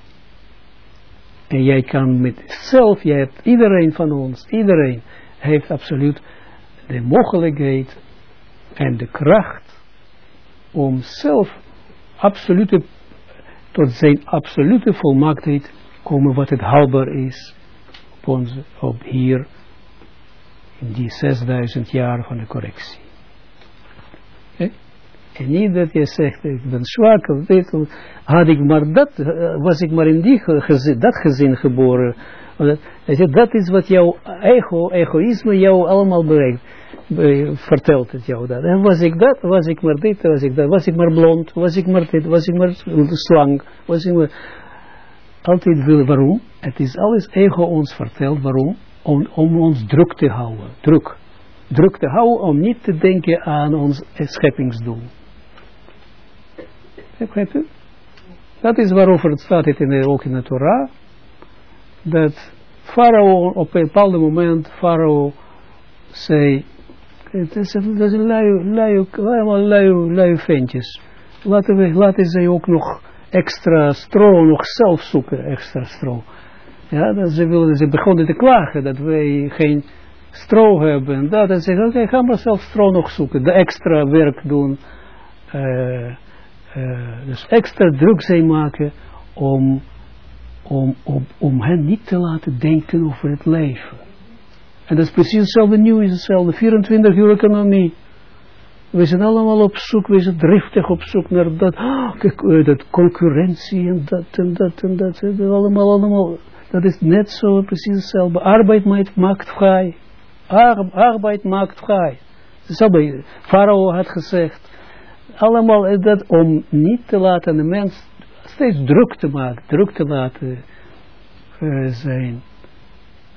En jij kan met zelf, jij hebt iedereen van ons, iedereen heeft absoluut de mogelijkheid en de kracht om zelf absolute, tot zijn absolute volmaaktheid komen wat het haalbaar is op, onze, op hier die 6000 jaar van de correctie. En niet dat je zegt, ik ben zwak, of dit, had ik maar dat, eh, was ik maar in die gezin, dat gezin geboren. Dat is wat jouw ego, egoïsme jou allemaal bereikt, vertelt het jou dat. En was ik dat, was ik maar dit, was ik dat, was ik maar blond, was ik maar dit, was ik maar slank, was ik maar... Altijd wil, waarom? Het is alles ego ons vertelt, waarom? Om, om ons druk te houden, druk. Druk te houden om niet te denken aan ons scheppingsdoel. Begrijpt u? Dat is waarover het staat in de, ook in de Torah. Dat Farao op een bepaald moment, Farao zei, is, dat lui ventjes. Laten, we, laten ze ook nog extra stro, nog zelf zoeken, extra stro. Ja, dat ze, wilden, ze begonnen te klagen dat wij geen stro hebben. Dat, en ze zeggen, oké, okay, ga zelf stro nog zoeken, de extra werk doen. Uh, uh, dus extra druk zijn maken om, om, om, om hen niet te laten denken over het leven. En dat is precies hetzelfde, nieuw is hetzelfde, 24 uur economie. We zijn allemaal op zoek, we zijn driftig op zoek naar dat, oh, dat concurrentie en dat en dat en dat, en dat allemaal, allemaal. Dat is net zo precies hetzelfde. Arbeid maakt vrij. Ar arbeid maakt vrij. Hetzelfde, Farao had gezegd, allemaal dat om niet te laten de mens steeds druk te maken, druk te laten uh, zijn.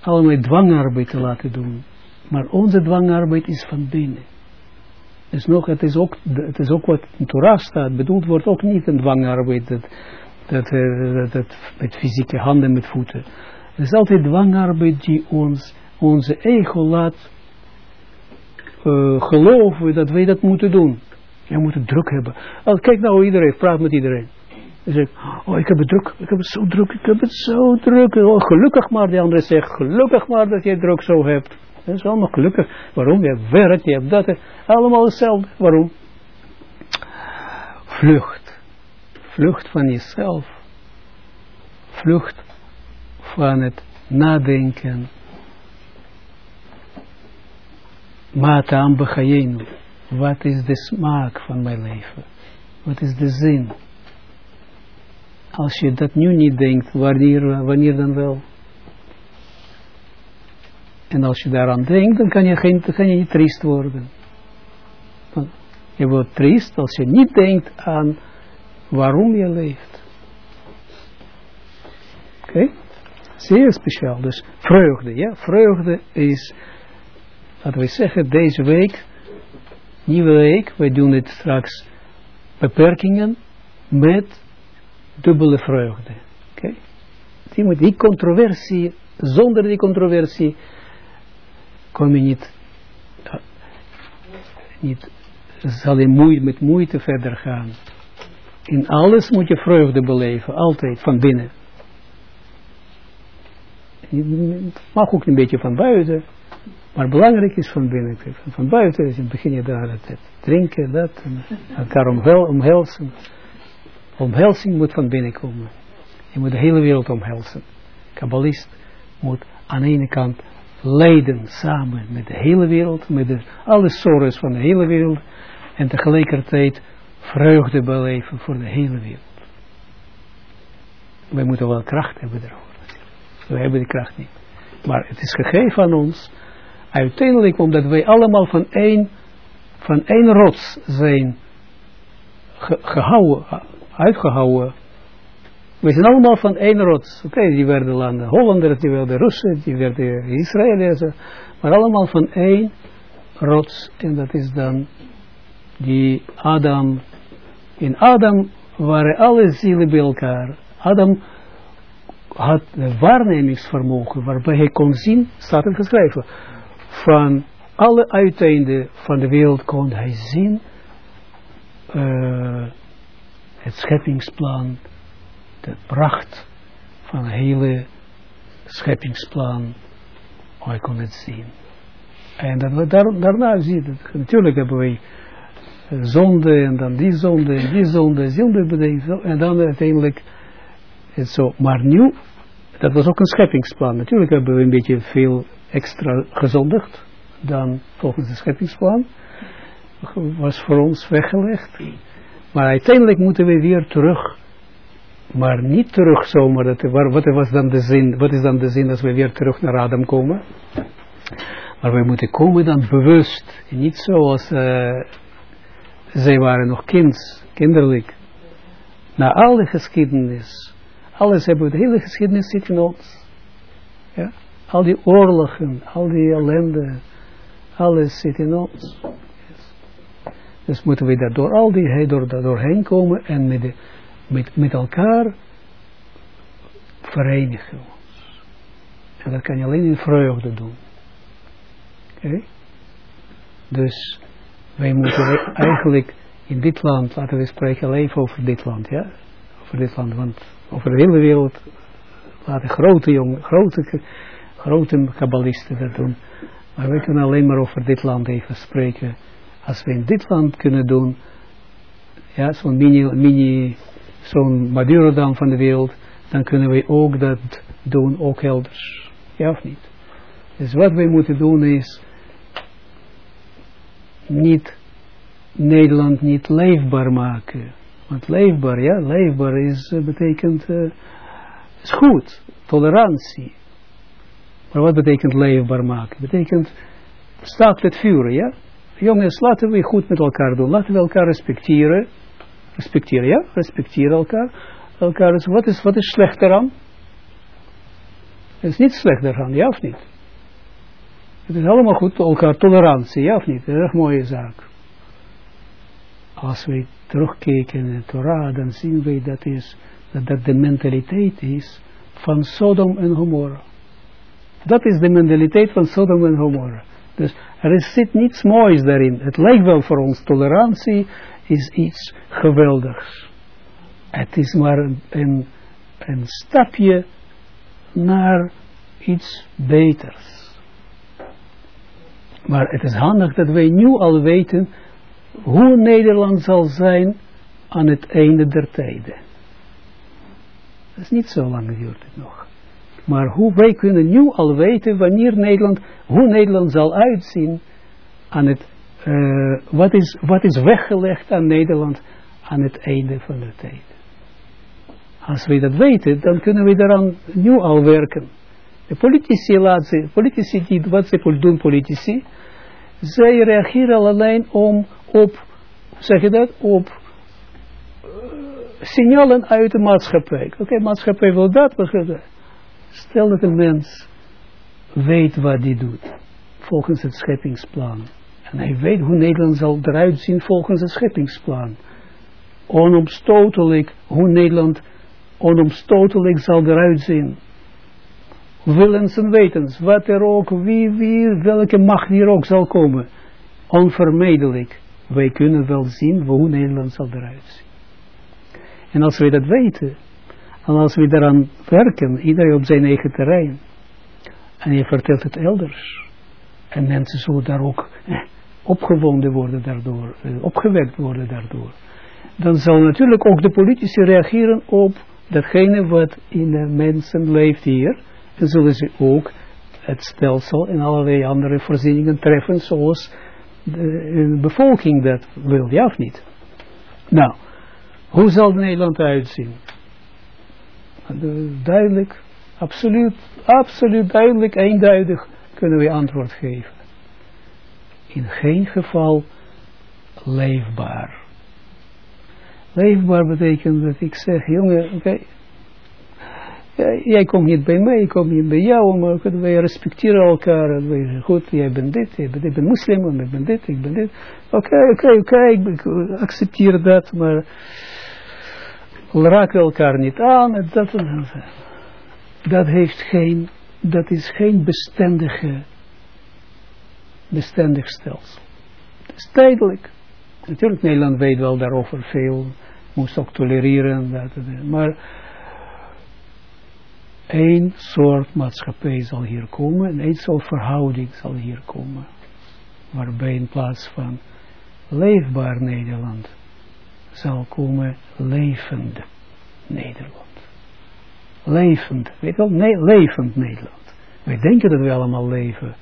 Allemaal dwangarbeid te laten doen. Maar onze dwangarbeid is van binnen. Dus nog, het is ook, het is ook wat in Torah staat, bedoeld wordt ook niet een dwangarbeid, dat, dat, uh, dat, dat met fysieke handen, met voeten. Het is altijd dwangarbeid die ons, onze ego laat uh, geloven dat wij dat moeten doen. Je moet druk hebben. Als, kijk nou iedereen, praat met iedereen. Je zegt, oh ik heb het druk, ik heb het zo druk, ik heb het zo druk. Oh, gelukkig maar, die andere zegt, gelukkig maar dat je druk zo hebt. Dat is allemaal gelukkig. Waarom? Je hebt werk, je hebt dat. Allemaal hetzelfde. Waarom? Vlucht. Vlucht van jezelf. Vlucht van het nadenken. Mata ambachayenu. Wat is de smaak van mijn leven? Wat is de zin? Als je dat nu niet denkt, wanneer, wanneer dan wel? En als je daaraan denkt, dan kan je, geen, dan kan je niet triest worden. Je wordt triest als je niet denkt aan waarom je leeft. Oké? Okay? Zeer speciaal. Dus vreugde, ja. Vreugde is, laten we zeggen, deze week nieuwe week, wij doen het straks beperkingen, met dubbele vreugde. Oké? Die, moet, die controversie, zonder die controversie, kom je niet, uh, niet zal je moeite, met moeite verder gaan. In alles moet je vreugde beleven, altijd van binnen. Het mag ook een beetje van buiten, maar belangrijk is van binnen. Van buiten is in begin je daar het, drinken, dat, en elkaar omhel, omhelzen. Omhelzing moet van binnen komen. Je moet de hele wereld omhelzen. Kabbalist moet aan de ene kant leiden samen met de hele wereld, met alle sores van de hele wereld, en tegelijkertijd vreugde beleven voor de hele wereld. Wij moeten wel kracht hebben erover. We hebben die kracht niet. Maar het is gegeven aan ons, uiteindelijk omdat wij allemaal van één, van één rots zijn gehouden, uitgehouden. We zijn allemaal van één rots. Oké, die werden landen Hollanders, die werden Russen, die werden Israëliërs, maar allemaal van één rots. En dat is dan die Adam, in Adam waren alle zielen bij elkaar. Adam had een waarnemingsvermogen waarbij hij kon zien, staat het geschreven, van alle uiteinden van de wereld kon hij zien uh, het scheppingsplan, de pracht van het hele scheppingsplan, hij kon het zien. En dat we daar, daarna zien, natuurlijk hebben wij zonde en dan die zonde en die zonde, zonde bedenkt, en dan uiteindelijk het zo. Maar nu, dat was ook een scheppingsplan. Natuurlijk hebben we een beetje veel extra gezondigd dan volgens het scheppingsplan. Was voor ons weggelegd. Maar uiteindelijk moeten we weer terug. Maar niet terug zomaar. Dat, wat, was dan de zin, wat is dan de zin als we weer terug naar Adam komen? Maar we moeten komen dan bewust. Niet zoals uh, zij waren nog kind, kinderlijk. Na al de geschiedenis, alles hebben we, de hele geschiedenis zit in ons. Ja? Al die oorlogen, al die ellende, alles zit in ons. Dus moeten we daar door al die, door, doorheen komen en met, de, met, met elkaar verenigen. En dat kan je alleen in vreugde doen. Oké? Dus wij moeten eigenlijk in dit land, laten we spreken alleen over dit land, ja, over dit land, want over de hele wereld laten grote jongen, grote, grote kabbalisten dat doen, maar wij kunnen alleen maar over dit land even spreken. Als we in dit land kunnen doen, ja, zo'n mini, mini zo'n Maduro dan van de wereld, dan kunnen we ook dat doen, ook elders. Ja of niet? Dus wat wij moeten doen is, niet Nederland niet leefbaar maken. Want leefbaar, ja, leefbaar is, uh, betekent, uh, is goed, tolerantie. Maar wat betekent leefbaar maken? Betekent, staat het vuren, ja? Jongens, laten we goed met elkaar doen. Laten we elkaar respecteren. Respecteren, ja? Respecteren elkaar. elkaar wat, is, wat is slecht eraan? Het is niet slecht eraan, ja of niet? Het is allemaal goed, elkaar tolerantie, ja of niet? Dat is mooie zaak. Als we terugkijken in de Torah, dan zien we dat, is, dat dat de mentaliteit is van Sodom en Gomorra. Dat is de mentaliteit van Sodom en Gomorra. Dus er zit niets moois daarin. Het lijkt wel voor ons, tolerantie is iets geweldigs. Het is maar een, een stapje naar iets beters. Maar het is handig dat wij nu al weten hoe Nederland zal zijn aan het einde der tijden. Dat is niet zo lang duurt het nog. Maar hoe wij kunnen nu al weten wanneer Nederland, hoe Nederland zal uitzien aan het, uh, wat, is, wat is weggelegd aan Nederland aan het einde van de tijd. Als we dat weten, dan kunnen we daaraan nu al werken. De politici, laten, politici die, wat ze doen politici, zij reageren alleen om, op, zeg je dat, op signalen uit de maatschappij. Oké, maatschappij wil dat, wat Stel dat een mens weet wat hij doet, volgens het scheppingsplan. En hij weet hoe Nederland zal eruit zien volgens het scheppingsplan. onomstotelijk, hoe Nederland onomstotelijk zal eruit zien. Willens en wetens, wat er ook, wie, wie, welke macht hier ook zal komen. Onvermijdelijk. Wij kunnen wel zien hoe Nederland zal eruit zien. En als wij dat weten, en als we daaraan werken, iedereen op zijn eigen terrein, en je vertelt het elders, en mensen zullen daar ook eh, opgewonden worden daardoor, eh, opgewekt worden daardoor, dan zal natuurlijk ook de politici reageren op datgene wat in de mensen leeft hier, en zullen ze ook het stelsel en allerlei andere voorzieningen treffen zoals de, bevolking dat wil, ja of niet? Nou, hoe zal Nederland uitzien? Duidelijk, absoluut, absoluut duidelijk, eenduidig kunnen we antwoord geven. In geen geval leefbaar. Leefbaar betekent dat ik zeg, jongen, oké, jij komt niet bij mij, ik kom niet bij jou, maar wij respecteren elkaar. Wij goed, jij bent dit, jij bent, ik ben moslim, ik ben dit, ik ben dit. Oké, oké, oké, ik accepteer dat, maar raken elkaar niet aan. Dat, dat heeft geen, dat is geen bestendige, bestendig stelsel. Het is tijdelijk. Natuurlijk, Nederland weet wel daarover veel, moest ook tolereren, dat, maar één soort maatschappij zal hier komen en één soort verhouding zal hier komen. Waarbij in plaats van leefbaar Nederland zal komen levend Nederland. Levend, weet je wel, nee, levend Nederland. Wij denken dat we allemaal leven.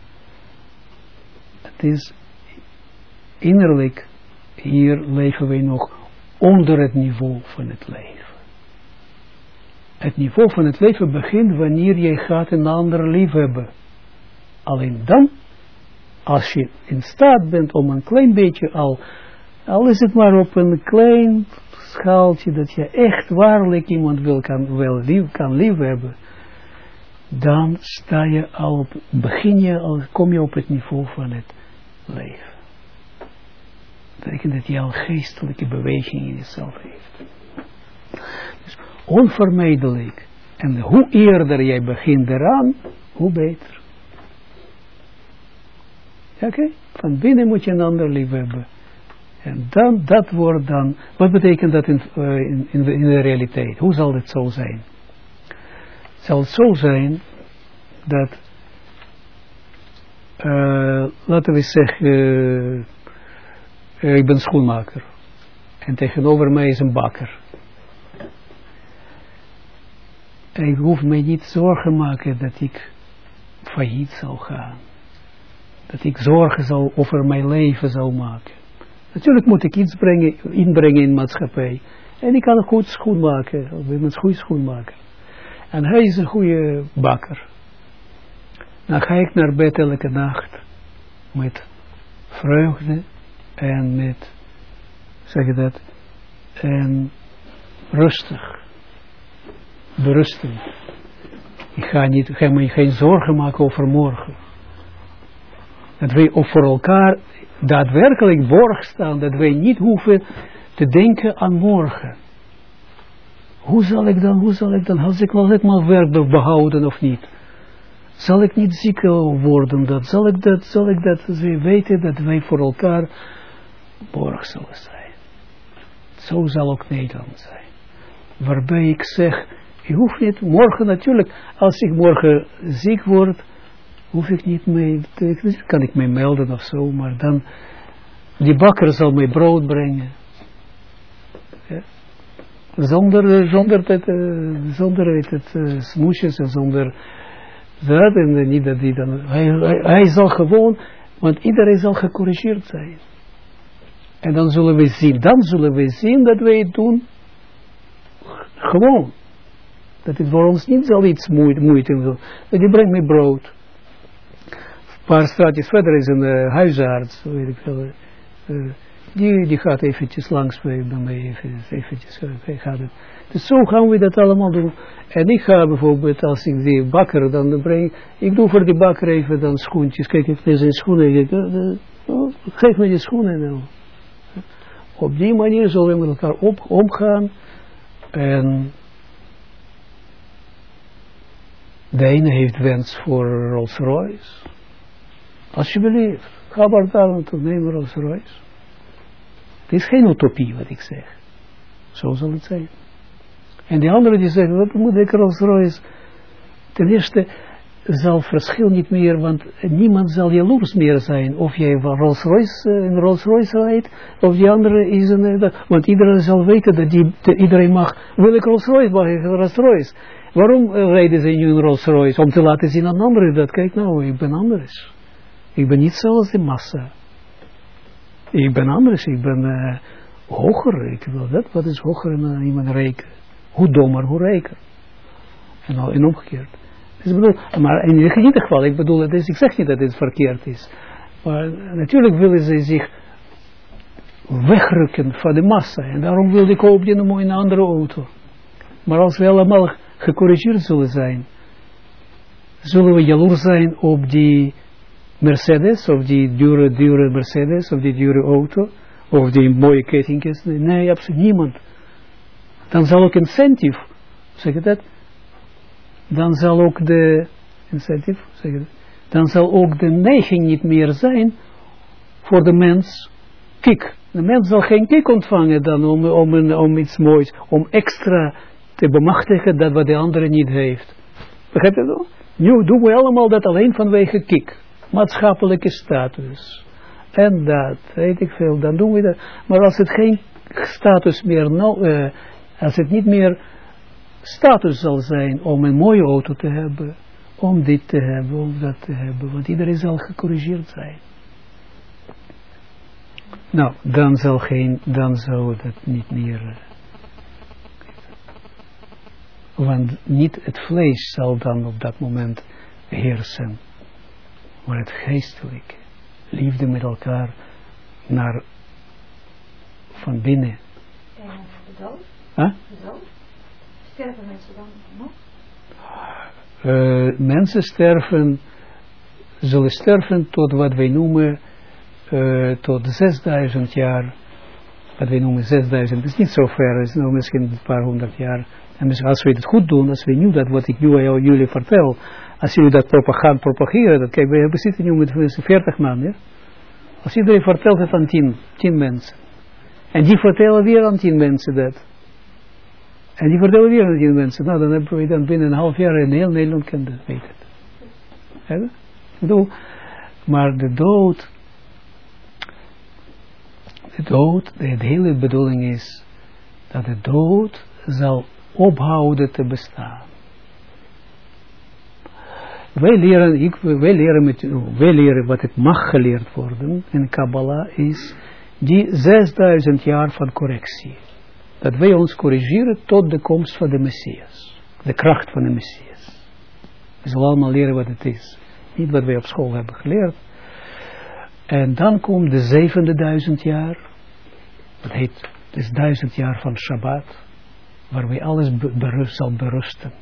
Het is innerlijk, hier leven wij nog onder het niveau van het leven het niveau van het leven begint wanneer je gaat een ander lief hebben. Alleen dan, als je in staat bent om een klein beetje al, al is het maar op een klein schaaltje, dat je echt waarlijk iemand wil, kan, wel lief, kan lief hebben, dan sta je al begin je al, kom je op het niveau van het leven. Dat betekent dat je al geestelijke beweging in jezelf heeft onvermijdelijk. En hoe eerder jij begint eraan, hoe beter. Oké? Van binnen moet je een ander lief hebben. En dan, dat wordt dan, wat betekent dat in, uh, in, in, de, in, de, realiteit? Hoe zal het zo zijn? Het zal zo zijn dat, uh, laten we zeggen, uh, ik ben schoenmaker. En tegenover mij is een bakker. Ik hoef mij niet zorgen maken dat ik failliet zal gaan. Dat ik zorgen zal over mijn leven zal maken. Natuurlijk moet ik iets brengen, inbrengen in maatschappij. En ik kan een goed schoen maken. Of een goede schoen maken. En hij is een goede bakker. Dan ga ik naar bed elke nacht. Met vreugde. En met, zeg je dat, en rustig berusten. Ik ga, niet, ga me geen zorgen maken over morgen. Dat wij voor elkaar daadwerkelijk borg staan, dat wij niet hoeven te denken aan morgen. Hoe zal ik dan, hoe zal ik dan, als ik wel het maar werk behouden of niet? Zal ik niet ziek worden? Dat, zal ik dat, zal ik dat, ze weten dat wij voor elkaar borg zullen zijn. Zo zal ook Nederland zijn. Waarbij ik zeg, je hoeft niet, morgen natuurlijk, als ik morgen ziek word, hoef ik niet mee, kan ik mij melden of zo, maar dan, die bakker zal mij brood brengen. Ja. Zonder, zonder, het, uh, zonder het, het smoesjes en zonder dat, en niet dat die dan, hij, hij, hij zal gewoon, want iedereen zal gecorrigeerd zijn. En dan zullen we zien, dan zullen we zien dat wij het doen, gewoon dat het voor ons niet zal iets moeite, moeite. Die brengt me brood. Een paar straatjes verder is een uh, huisarts, weet ik veel. Uh, die, die gaat eventjes langs bij, mij, even, eventjes, gaat het. Dus zo gaan we dat allemaal doen. En ik ga bijvoorbeeld, als ik die bakker dan breng, ik doe voor die bakker even dan schoentjes. Kijk, ik zijn schoenen, oh, geef me je schoenen nou. Op die manier zullen we met elkaar op, omgaan. En de ene heeft wens voor Rolls Royce. Alsjeblieft, ga maar daar naartoe, neem Rolls Royce. Het is geen utopie wat ik zeg. Zo zal het zijn. En die andere die zeggen, wat moet ik Rolls Royce? Ten eerste zal verschil niet meer, want niemand zal jaloers meer zijn. Of jij van Rolls Royce, uh, in Rolls Royce rijdt, of die andere is een, uh, want iedereen zal weten dat die, de, iedereen mag, wil ik Rolls Royce, mag ik Rolls Royce. Waarom uh, rijden ze in Rolls Royce? Om te laten zien aan anderen dat, kijk nou, ik ben anders. Ik ben niet zoals de massa. Ik ben anders, ik ben uh, hoger. Ik wil dat, wat is hoger in uh, iemand rijker? Hoe dommer, hoe rijker. En, en omgekeerd. Dus bedoel, maar in ieder geval, ik bedoel, is, ik zeg niet dat het verkeerd is. Maar natuurlijk willen ze zich wegrukken van de massa. En daarom wil ik ook een mooie andere auto. Maar als we allemaal gecorrigeerd zullen zijn, zullen we jaloers zijn op die Mercedes, of die dure, dure Mercedes, of die dure auto, of die mooie kettingjes. Nee, absoluut niemand. Dan zal ook incentive, zeg je dat? Dan zal ook de incentive, zeg je dat? Dan zal ook de neiging niet meer zijn voor de mens kick. De mens zal geen kick ontvangen dan om, om, om iets moois, om extra te bemachtigen dat wat de andere niet heeft. Begrijp je dat? Nu doen we allemaal dat alleen vanwege kick maatschappelijke status. En dat, weet ik veel, dan doen we dat. Maar als het geen status meer, nou, uh, als het niet meer status zal zijn om een mooie auto te hebben, om dit te hebben, om dat te hebben, want iedereen zal gecorrigeerd zijn. Nou, dan zal geen, dan zou dat niet meer, uh, want niet het vlees zal dan op dat moment heersen maar het geestelijke. Liefde met elkaar naar van binnen. En de dood? Huh? De dood? Sterven mensen dan nog? Uh, mensen sterven, zullen sterven tot wat wij noemen, uh, tot 6000 jaar. Wat wij noemen 6000, het is niet zo ver, is nog misschien een paar honderd jaar. En als we het goed doen, als we nu dat wat ik nu aan jullie vertel, als jullie dat propaganda propageren, dat, kijk, we zitten nu met 40 man. Als iedereen vertelt het aan 10, 10 mensen. En die vertellen weer aan 10 mensen dat. En die vertellen weer aan 10 mensen. Nou, dan hebben we dan binnen een half jaar in heel Nederland weet het. Ja, ik maar de dood, de dood, de hele bedoeling is dat de dood zal ophouden te bestaan. Wij leren, ik, wij, leren met, wij leren wat het mag geleerd worden in Kabbalah is die 6000 jaar van correctie. Dat wij ons corrigeren tot de komst van de Messias. De kracht van de Messias. We zullen allemaal leren wat het is. Niet wat wij op school hebben geleerd. En dan komt de zevende duizend jaar. Dat heet, is duizend jaar van Shabbat. Waar wij alles zal berusten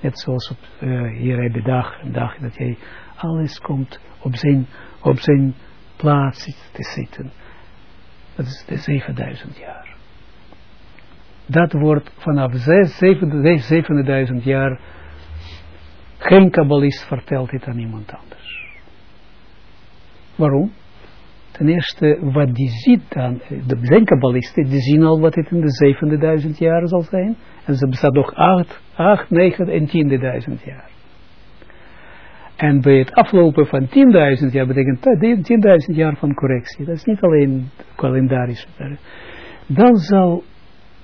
Net zoals op, uh, hier je dag, een dag dat jij alles komt op zijn, op zijn plaats te zitten. Dat is de 7000 jaar. Dat wordt vanaf 7000 jaar geen kabbalist vertelt dit aan iemand anders. Waarom? Ten eerste, wat die ziet dan, de zijn kabbalisten, die zien al wat het in de zevende duizend jaar zal zijn. En ze bestaat nog acht, acht, negen en tiende duizend jaar. En bij het aflopen van 10.000 jaar betekent 10.000 jaar van correctie. Dat is niet alleen kalendarisch. Dan zal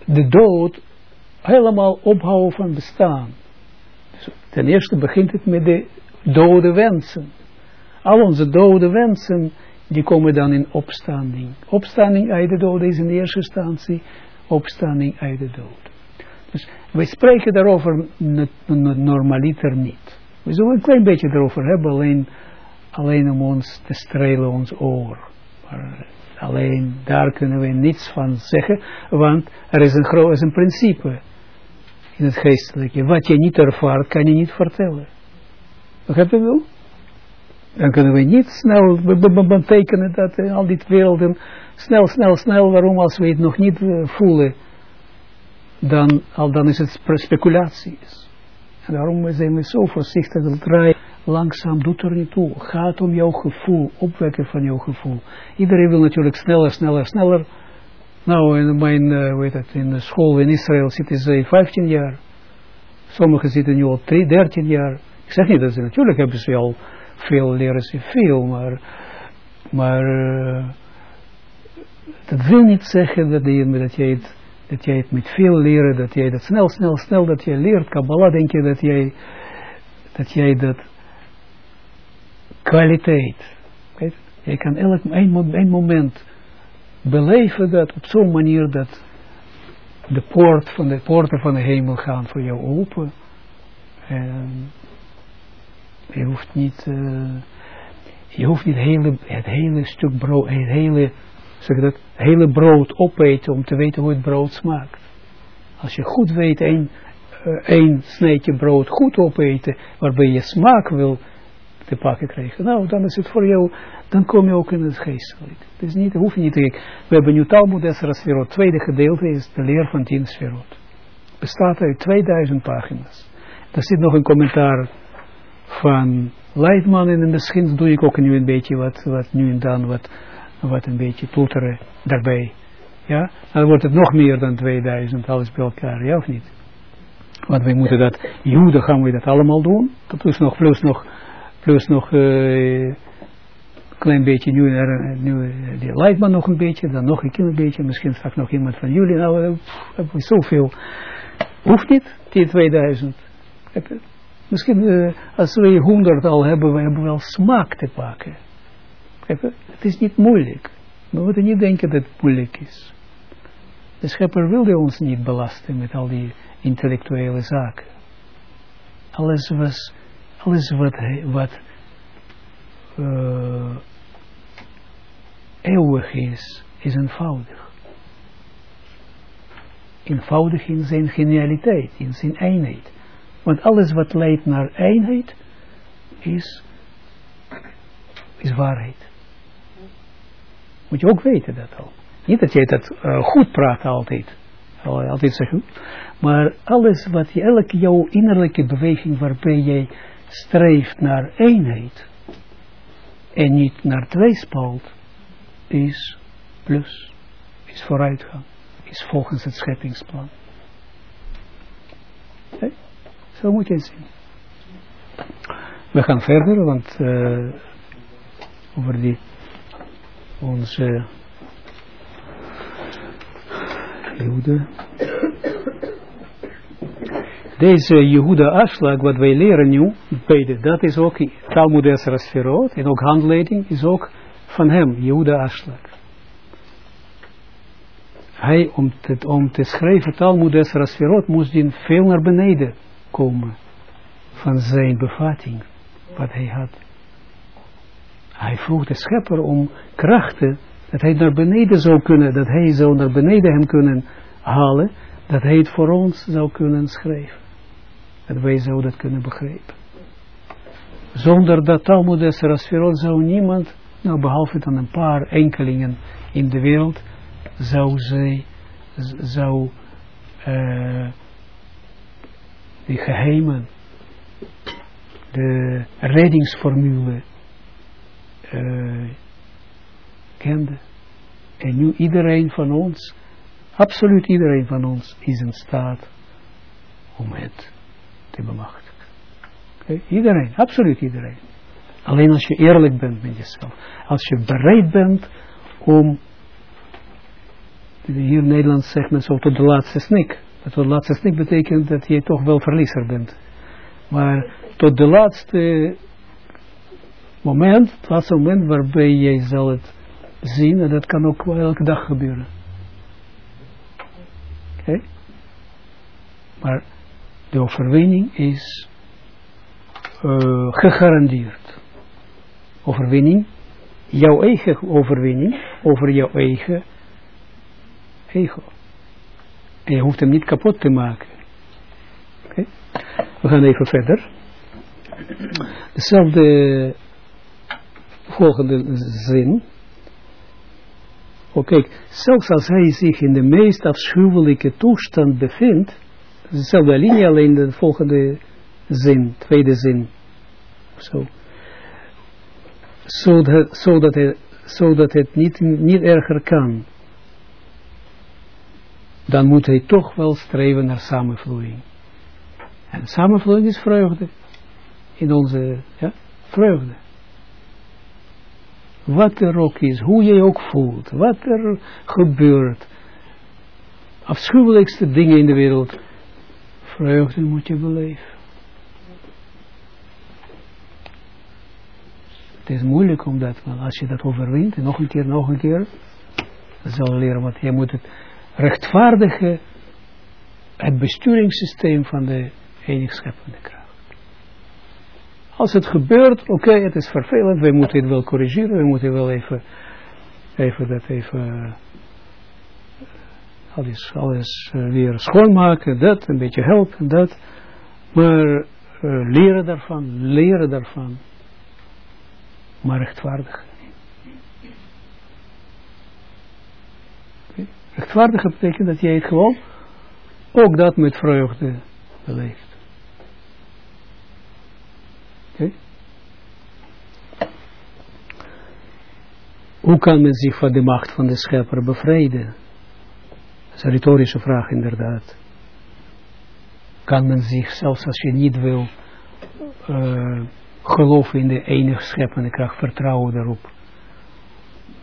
de dood helemaal ophouden van bestaan. Dus ten eerste begint het met de dode wensen. Al onze dode wensen die komen dan in opstanding. Opstanding uit de dood is in eerste instantie opstanding uit de dood. Dus wij spreken daarover normaliter niet. We zullen een klein beetje erover hebben, alleen, alleen om ons te strelen ons oor. Maar alleen daar kunnen we niets van zeggen, want er is een, groot, is een principe in het geestelijke. Wat je niet ervaart, kan je niet vertellen. Begrijp je wel? Dan kunnen we niet snel be- be- be- betekenen dat eh, al die werelden snel, snel, snel, waarom als we het nog niet eh, voelen, dan, al dan is het spe- speculaties. En daarom zijn we zo voorzichtig, dat draai langzaam doet er niet toe. Gaat om jouw gevoel, opwekken van jouw gevoel. Iedereen wil natuurlijk sneller, sneller, sneller. Nou, in mijn, eh, weet het, in school in Israël zitten ze 15 jaar. Sommigen zitten nu al 3, 13 jaar. Ik zeg niet dat ze, natuurlijk hebben ze al veel, leren ze veel, maar, maar eh, dat wil niet zeggen dat, je, dat, jij het, dat jij het met veel leren, dat jij dat snel, snel, snel, dat jij leert Kabbalah, denk je dat jij dat jij dat kwaliteit, weet kan elk een moment beleven dat op zo'n manier dat de poort van de poorten van de hemel gaan voor jou open. En je hoeft niet, eh, je hoeft niet hele, het hele stuk brood, het hele, zeg dat, hele brood opeten om te weten hoe het brood smaakt. Als je goed weet, één, eh, één sneetje brood goed opeten, waarbij je smaak wil te pakken krijgen, nou, dan is het voor jou, dan kom je ook in het geestelijk. Het is niet, hoef je niet. We hebben nu Talmud Esra Sferot, tweede gedeelte is de leer van tien Sferot. Bestaat uit 2000 pagina's. Er zit nog een commentaar van Leidman en misschien doe ik ook nu een beetje wat, wat nu en dan, wat, wat een beetje toeteren daarbij. Ja, dan wordt het nog meer dan 2000, alles bij elkaar, ja of niet? Want wij moeten dat, Joden gaan we dat allemaal doen, plus nog, plus nog, plus nog, eh, klein beetje, nu, er, nu eh, die Leidman nog een beetje, dan nog een klein beetje, misschien straks nog iemand van jullie, nou, eh, hebben we zoveel. Hoeft niet, die 2000. Misschien eh, als we 100 al hebben, we hebben wel smaak te pakken. Je? Het is niet moeilijk. We moeten niet denken dat het moeilijk is. De schepper wilde ons niet belasten met al die intellectuele zaken. Alles, was, alles wat, wat eh, eeuwig is, is eenvoudig. Eenvoudig in zijn genialiteit, in zijn eenheid. Want alles wat leidt naar eenheid, is, is waarheid. Moet je ook weten dat al. Niet dat jij dat eh, goed praat altijd. Al- Altijd zeggen. Maar alles wat je, elke jouw innerlijke beweging waarbij jij streeft naar eenheid. En niet naar tweespalt. Is plus. Is vooruitgang. Is volgens het scheppingsplan. Oké? Zo moet je zien. We gaan verder, want eh, over die onze Jehuda. Deze Jehuda afslag, wat wij leren nu, beide, dat is ook Talmud Esra en ook handleiding is ook van hem, Jehuda afslag. Hij, om te, om te schrijven Talmud Esra moest hij veel naar beneden komen van zijn bevatting, wat hij had. Hij vroeg de schepper om krachten, dat hij naar beneden zou kunnen, dat hij zou naar beneden hem kunnen halen, dat hij het voor ons zou kunnen schrijven. Dat wij zouden dat kunnen begrijpen. Zonder dat Talmud Sferot zou niemand, nou behalve dan een paar enkelingen in de wereld, zou zij, zou eh, die geheimen, de reddingsformule eh kende. En nu iedereen van ons, absoluut iedereen van ons, is in staat om het te bemachtigen. Iedereen, absoluut iedereen. Alleen als je eerlijk bent met jezelf. Als je bereid bent om, hier in Nederland zegt men zo, tot de laatste snik. Dat de laatste snik betekent dat je toch wel verliezer bent. Maar tot de laatste moment, het laatste moment waarbij jij zal het zien, en dat kan ook elke dag gebeuren. Oké? Maar de overwinning is eh, gegarandeerd. Overwinning, jouw eigen overwinning over jouw eigen ego. En je hoeft hem niet kapot te maken. Oké? We gaan even verder. Dezelfde volgende zin. Oké, zelfs als hij zich in de meest afschuwelijke toestand bevindt, dezelfde linie, alleen de volgende zin, tweede zin. Zo. Zodat, het, het niet, niet erger kan. Dan moet hij toch wel streven naar samenvloeiing. En samenvloeiing is vreugde. In onze, ja, vreugde. Wat er ook is, hoe je ook voelt, wat er gebeurt. Afschuwelijkste dingen in de wereld. Vreugde moet je beleven. Het is moeilijk om dat, maar als je dat overwint, nog een keer, nog een keer, dan zal je leren, wat je moet het rechtvaardige, het besturingssysteem van de enig scheppende kracht. Als het gebeurt, oké, het is vervelend, wij moeten het wel corrigeren, we moeten wel even, even dat even, alles, alles uh, weer schoonmaken, dat, een beetje helpen, dat, maar uh, leren daarvan, leren daarvan, maar rechtvaardig. Okay. Rechtvaardig betekent dat jij het gewoon ook dat met vreugde beleeft. Okay. Hoe kan men zich van de macht van de schepper bevrijden? Dat is een retorische vraag inderdaad. Kan men zich, zelfs als je niet wil, uh, geloven in de enige scheppende kracht, vertrouwen daarop.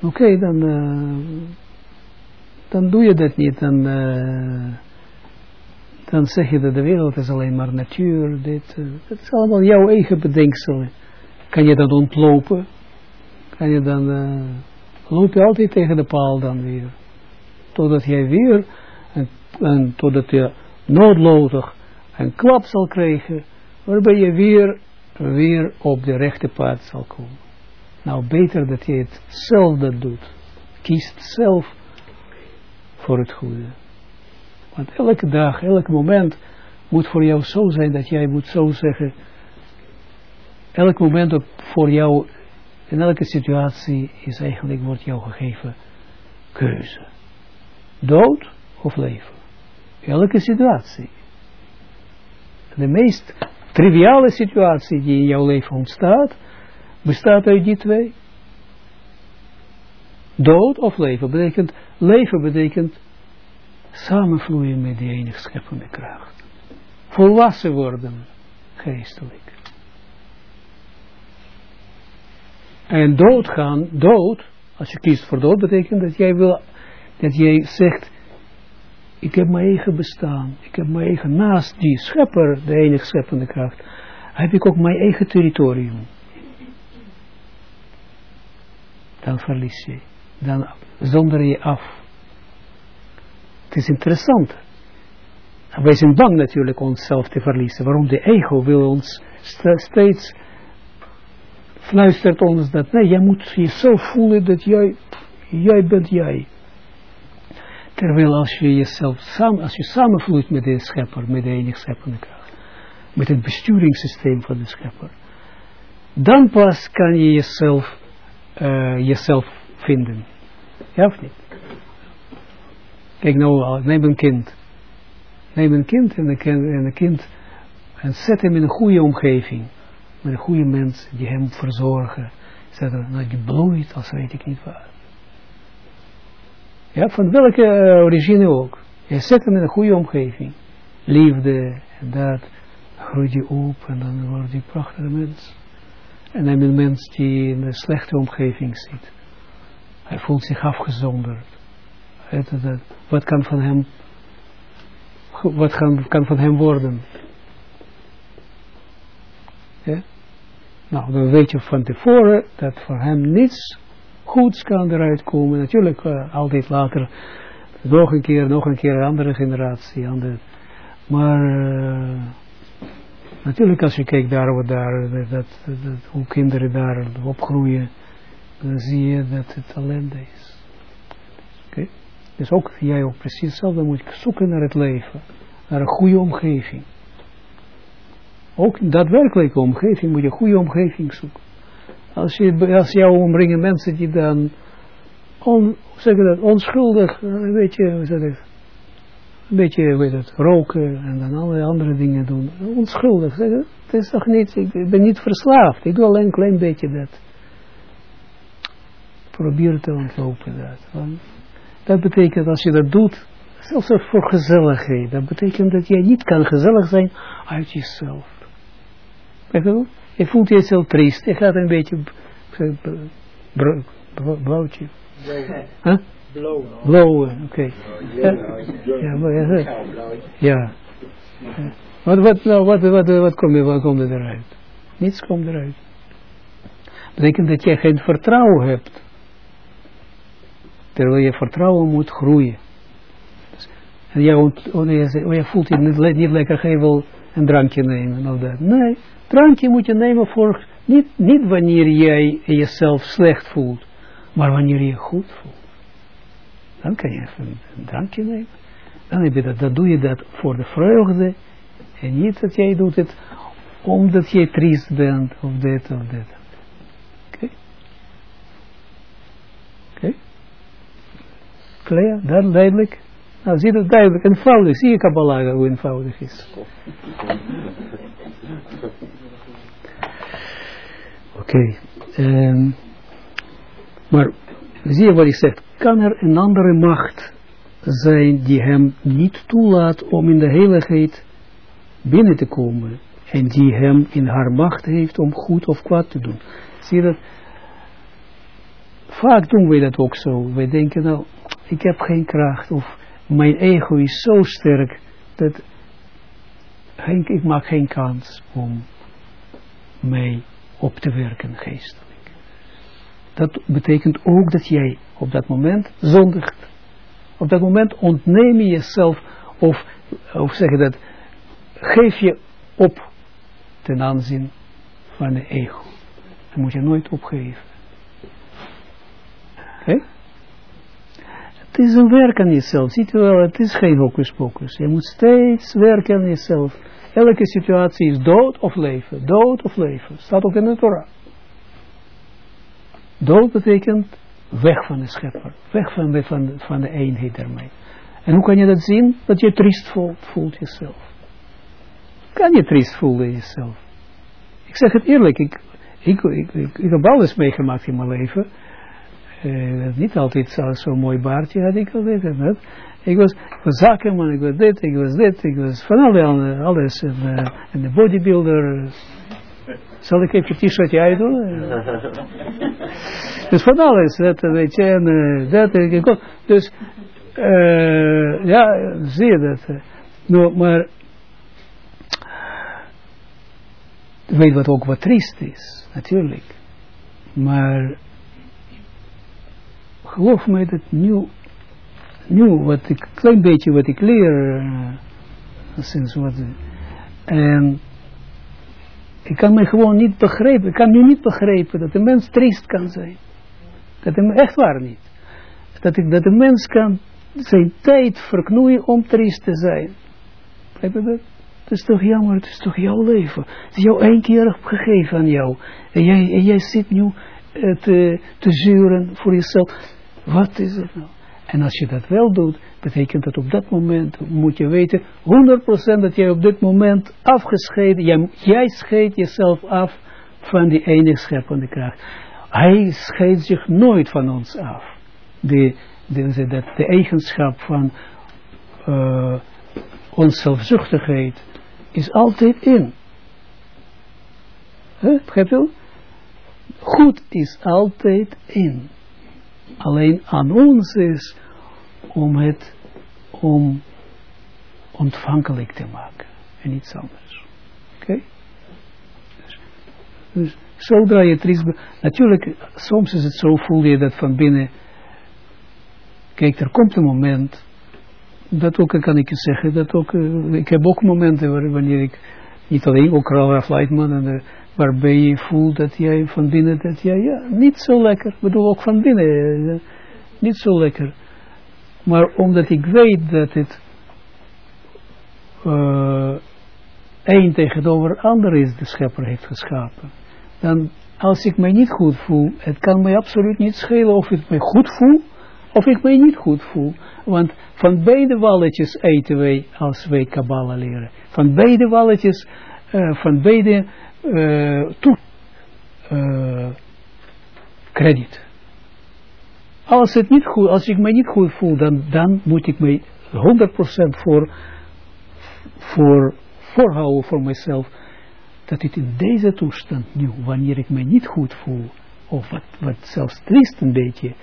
Oké, dan, uh, dan doe je dat niet. Dan, uh, dan zeg je dat de wereld is alleen maar natuur. Dit, uh, dat is allemaal jouw eigen bedenkselen. Kan je dat ontlopen? Kan je dan, loop je altijd tegen de paal dan weer. Totdat jij weer, en, totdat je noodlotig een klap zal krijgen, waarbij je weer weer op de rechte pad zal komen. Nou, beter dat je het zelf dat doet. Kiest zelf voor het goede. Want elke dag, elk moment moet voor jou zo zijn dat jij moet zo zeggen. Elk moment op voor jou, in elke situatie is eigenlijk, wordt jou gegeven keuze. Dood of leven. Elke situatie. De meest triviale situatie die in jouw leven ontstaat, bestaat uit die twee. Dood of leven betekent, leven betekent samenvloeien met die enige scheppende kracht. Volwassen worden, geestelijk. En doodgaan, dood, als je kiest voor dood, betekent dat jij wil, dat jij zegt, ik heb mijn eigen bestaan. Ik heb mijn eigen, naast die schepper, de enige scheppende kracht, heb ik ook mijn eigen territorium. Dan verlies je. Dan zonder je af. Het is interessant. Wij zijn bang natuurlijk onszelf te verliezen. Waarom de ego wil ons steeds fluistert ons dat nee, jij moet jezelf voelen dat jij, jij bent jij. Terwijl als je jezelf samen, als je samenvloeit met de schepper, met de enige scheppende kracht, met het besturingssysteem van de schepper, dan pas kan je jezelf, uh, jezelf vinden. Ja of niet? Kijk nou, neem een kind. Neem een kind en een kind, en, een zet hem in een goede omgeving. Met een goede mens die hem verzorgen. Zet er, nou, die bloeit als weet ik niet wat. Ja, van welke uh, origine ook. Je zet hem in een goede omgeving. Liefde en dat. Groeit je op en dan wordt hij prachtige mens. En dan een mens die in een slechte omgeving zit. Hij voelt zich afgezonderd. Wat kan van hem, wat kan, van hem worden? Nou, dan weet je van tevoren dat voor hem niets goeds kan eruit komen. Natuurlijk uh, altijd later nog een keer, nog een keer een andere generatie. Andere, maar uh, natuurlijk als je kijkt daar, wat daar dat, hoe kinderen daar opgroeien, dan zie je dat het ellende is. Dus ook jij ook precies hetzelfde moet je zoeken naar het leven, naar een goede omgeving. Ook in daadwerkelijke omgeving moet je een goede omgeving zoeken. Als, je, als jou omringen mensen die dan on, hoe zeg je dat, onschuldig, eh, een beetje, hoe zeg dat, een beetje, weet het, roken en dan allerlei andere dingen doen. Onschuldig, zeg het is toch niet, ik ben niet verslaafd, ik doe alleen een klein beetje dat. Probeer te ontlopen dat. Want dat betekent als je dat doet, zelfs voor gezelligheid, dat betekent dat jij niet kan gezellig zijn uit jezelf. Je? Je voelt jezelf triest, je gaat een beetje blauwtje. Huh? Blauwe, oké. Ja, ja, maar ja. Wat, wat, nou, wat, wat, wat, komt wat komt er eruit? Niets komt eruit. Dat betekent dat jij geen vertrouwen hebt. Terwijl je vertrouwen moet groeien. Dus, en jij, oh, je, oh, je voelt je niet, niet lekker, ga je wel een drankje nemen of dat. Nee, drankje moet je nemen voor, niet, niet wanneer jij jezelf slecht voelt, maar wanneer je goed voelt. Dan kan je even een drankje nemen. Dan, heb je dat, dan doe je dat voor de vreugde. En niet dat jij doet het omdat je triest bent of dit of dit. Oké? Okay? Oké? Okay? Dan duidelijk? Nou, zie dat duidelijk, eenvoudig. Zie je Kabbalah hoe eenvoudig is. Oké. Um, maar zie je wat ik zeg? Kan er een andere macht zijn die hem niet toelaat om in de heiligheid binnen te komen. En die hem in haar macht heeft om goed of kwaad te doen. Zie je dat? Vaak doen wij dat ook zo. Wij denken nou, ik heb geen kracht. Of mijn ego is zo sterk dat ik maak geen kans om mij op te werken geestelijk. Dat betekent ook dat jij op dat moment zondigt. Op dat moment ontneem je jezelf, of, of zeg je dat, geef je op ten aanzien van de ego. Dat moet je nooit opgeven. Oké? Het is een werk aan jezelf. Ziet u wel, het is geen hocus pocus. Je moet steeds werken aan jezelf. Elke situatie is dood of leven. Dood of leven. Staat ook in de Torah. Dood betekent weg van de schepper. Weg van de, van, de eenheid daarmee. En hoe kan je dat zien? Dat je triest voelt, voelt jezelf. Kan je triest voelen jezelf. Ik zeg het eerlijk. Ik, ik, ik, ik, ik heb alles meegemaakt in mijn leven. Uh, niet altijd zo'n zo mooi baardje had ik altijd. Net. Ik was, ik was zakenman, ik was dit, ik was dit, ik was van alle, alles. En, uh, de bodybuilder. Zal ik even een t-shirtje uitdoen? dus van alles, dat weet je, en dat, ik, dus, uh, ja, zie je dat. No, maar, weet wat ook wat triest is, natuurlijk. Maar, geloof mij dat nu, nu wat ik, klein beetje wat ik leer, uh, sinds wat, en, ik kan me gewoon niet begrijpen, ik kan me niet begrijpen dat de mens triest kan zijn. Dat hem echt waar niet. Dat, ik, dat de mens kan zijn tijd verknoeien om triest te zijn. Begrijp je dat? Het is toch jammer, het is toch jouw leven. Het is jou één keer gegeven aan jou. En jij, en jij zit nu te, te zuren voor jezelf. Wat is het nou? En als je dat wel doet, betekent dat op dat moment moet je weten, 100% dat jij op dit moment afgescheiden, jij, jij scheidt jezelf af van die enige scheppende kracht. Hij scheidt zich nooit van ons af. De, de, de, de eigenschap van uh, is altijd in. Huh? Begrijp je? Goed is altijd in. Alleen aan ons is om het om ontvankelijk te maken. En niets anders. Oké? Dus, dus zodra je triest Natuurlijk, soms is het zo, voel je dat van binnen. Kijk, er komt een moment. Dat ook kan ik je zeggen. Dat ook, uh, ik heb ook momenten waar, wanneer ik. Niet alleen, ook Ralph Lightman. En, uh, waarbij je voelt dat jij van binnen. Dat jij, ja, niet zo lekker. Ik bedoel ook van binnen. Uh, niet zo lekker. Maar omdat ik weet dat het uh, één tegenover ander is, de schepper heeft geschapen, dan als ik mij niet goed voel, het kan mij absoluut niet schelen of ik mij goed voel, of ik mij niet goed voel. Want van beide walletjes eten wij als wij Kabbalah leren. Van beide walletjes, uh, van beide uh, toe, uh, krediet. Als, het niet goed, als ik mij niet goed voel, dan, dan moet ik mij 100% voor, voor, voorhouden voor mezelf. Dat het in deze toestand nu, wanneer ik mij niet goed voel, of wat, wat zelfs triest een beetje,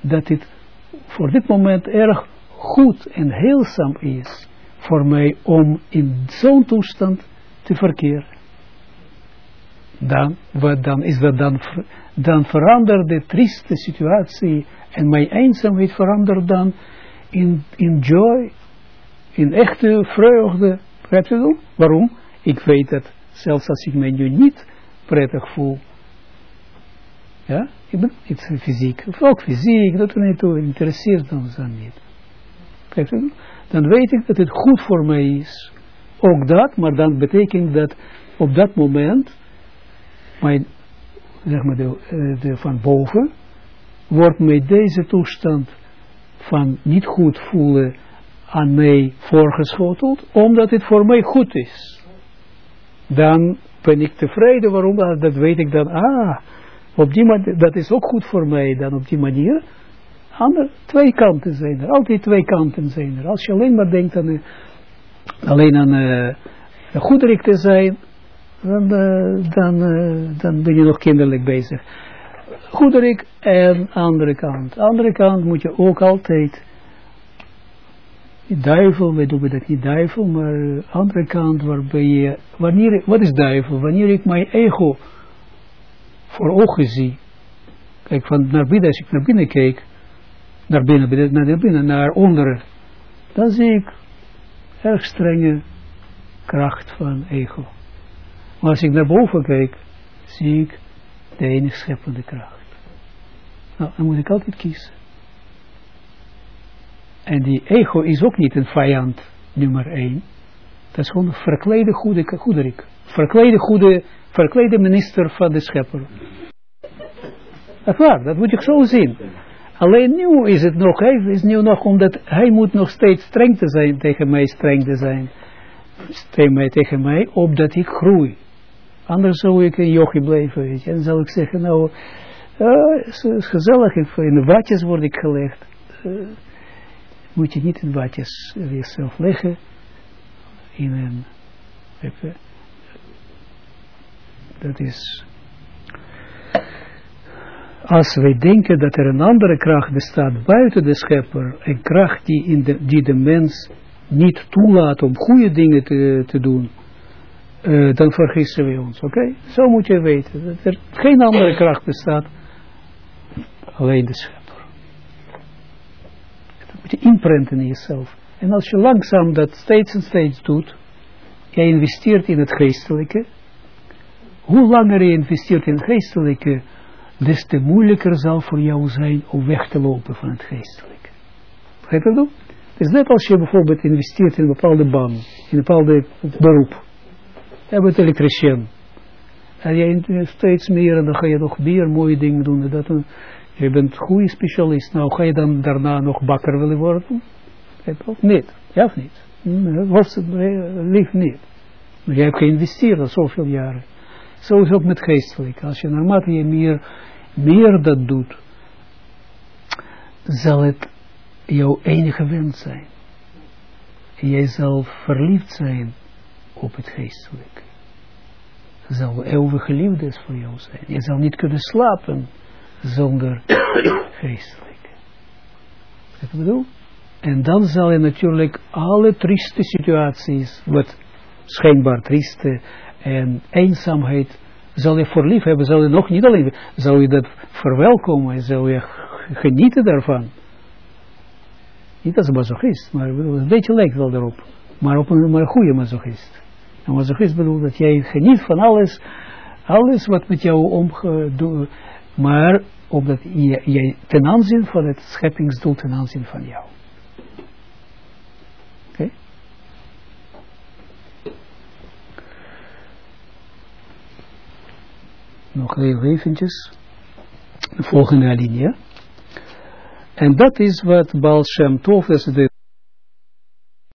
dat het voor dit moment erg goed en heelzaam is voor mij om in zo'n toestand te verkeren. Dan, wat dan is dat dan, dan verandert de trieste situatie en mijn eenzaamheid verandert dan in, in joy, in echte vreugde. Begrijpt u dat? Waarom? Ik weet dat zelfs als ik mij nu niet prettig voel, ja, ik ben niet fysiek, ook fysiek, dat er niet toe interesseert ons dan niet. Begrijpt u? Dan weet ik dat het goed voor mij is. Ook dat, maar dan betekent dat op dat moment, mijn, zeg maar de, eh, de van boven, wordt met deze toestand van niet goed voelen aan mij voorgeschoteld, omdat het voor mij goed is. Dan ben ik tevreden, waarom? Dat weet ik dan, ah, op die manier, dat is ook goed voor mij dan op die manier. Ander, twee kanten zijn er, altijd twee kanten zijn er. Als je alleen maar denkt aan, uh, alleen aan uh, goederik te zijn, dan, uh, dan, dan ben je nog kinderlijk bezig goederik en andere kant. Andere kant moet je ook altijd, duivel, wij doen dat niet duivel, maar andere kant waarbij je, wanneer, wat is duivel? Wanneer ik mijn ego voor ogen zie, kijk van naar binnen, als ik naar binnen kijk, naar binnen, naar binnen, naar onderen, dan zie ik erg strenge kracht van ego. Maar als ik naar boven kijk, zie ik de enige scheppende kracht. Nou, dan moet ik altijd kiezen. En die ego is ook niet een vijand nummer één. Dat is gewoon een verklede goede, goederik. Verklede goede, verklede minister van de schepper. Dat waar, dat moet ik zo zien. Alleen nu is het nog, hij is nu nog omdat hij moet nog steeds streng te zijn, tegen mij streng te zijn. Tegen mij, tegen mij, opdat ik groei. Anders zou ik een yogi blijven, weet je. En zou ik zeggen, nou, uh, is, gezellig, in de watjes word ik gelegd. Uh, moet je niet in watjes jezelf leggen. In een, dat is, als wij denken dat er een andere kracht bestaat buiten de schepper, een kracht die, in de, die de mens niet toelaat om goede dingen te, te doen, uh, dan vergissen we ons, oké? Zo moet je weten, dat er geen andere kracht bestaat alleen de schepper. Dat moet je inprenten in jezelf. En als je langzaam dat steeds en steeds doet, jij investeert in het geestelijke, hoe langer je investeert in het geestelijke, des te moeilijker zal voor jou zijn om weg te lopen van het geestelijke. Begrijp je dat? Het is net als je bijvoorbeeld investeert in een bepaalde baan, in een bepaalde beroep. Je bent elektricien. En je steeds meer en dan ga je nog meer mooie dingen doen. Dat, je bent goede specialist. Nou, ga je dan daarna nog bakker willen worden? Niet. Ja of niet? Was het lief niet. Maar je hebt geïnvesteerd al zoveel jaren. Zo is het ook met geestelijk. Als je naarmate je meer, meer dat doet, zal het jouw enige wens zijn. Jij zal verliefd zijn op het geestelijke. Zal eeuwige liefde voor jou zijn. Je zal niet kunnen slapen zonder geestelijk. Wat ik bedoel? En dan zal je natuurlijk alle trieste situaties, wat schijnbaar trieste en eenzaamheid, zal je voor lief hebben, zal je nog niet alleen, zal je dat verwelkomen, zal je genieten daarvan. Niet als een masochist, maar een beetje lijkt wel daarop. Maar op een, maar een goede masochist. Een masochist bedoelt dat jij geniet van alles, alles wat met jou omgedoet, maar omdat jij ten aanzien van het scheppingsdoel ten aanzien van jou. Oké? nog heel eventjes, de volgende alinea. En dat is wat Baal Shem is de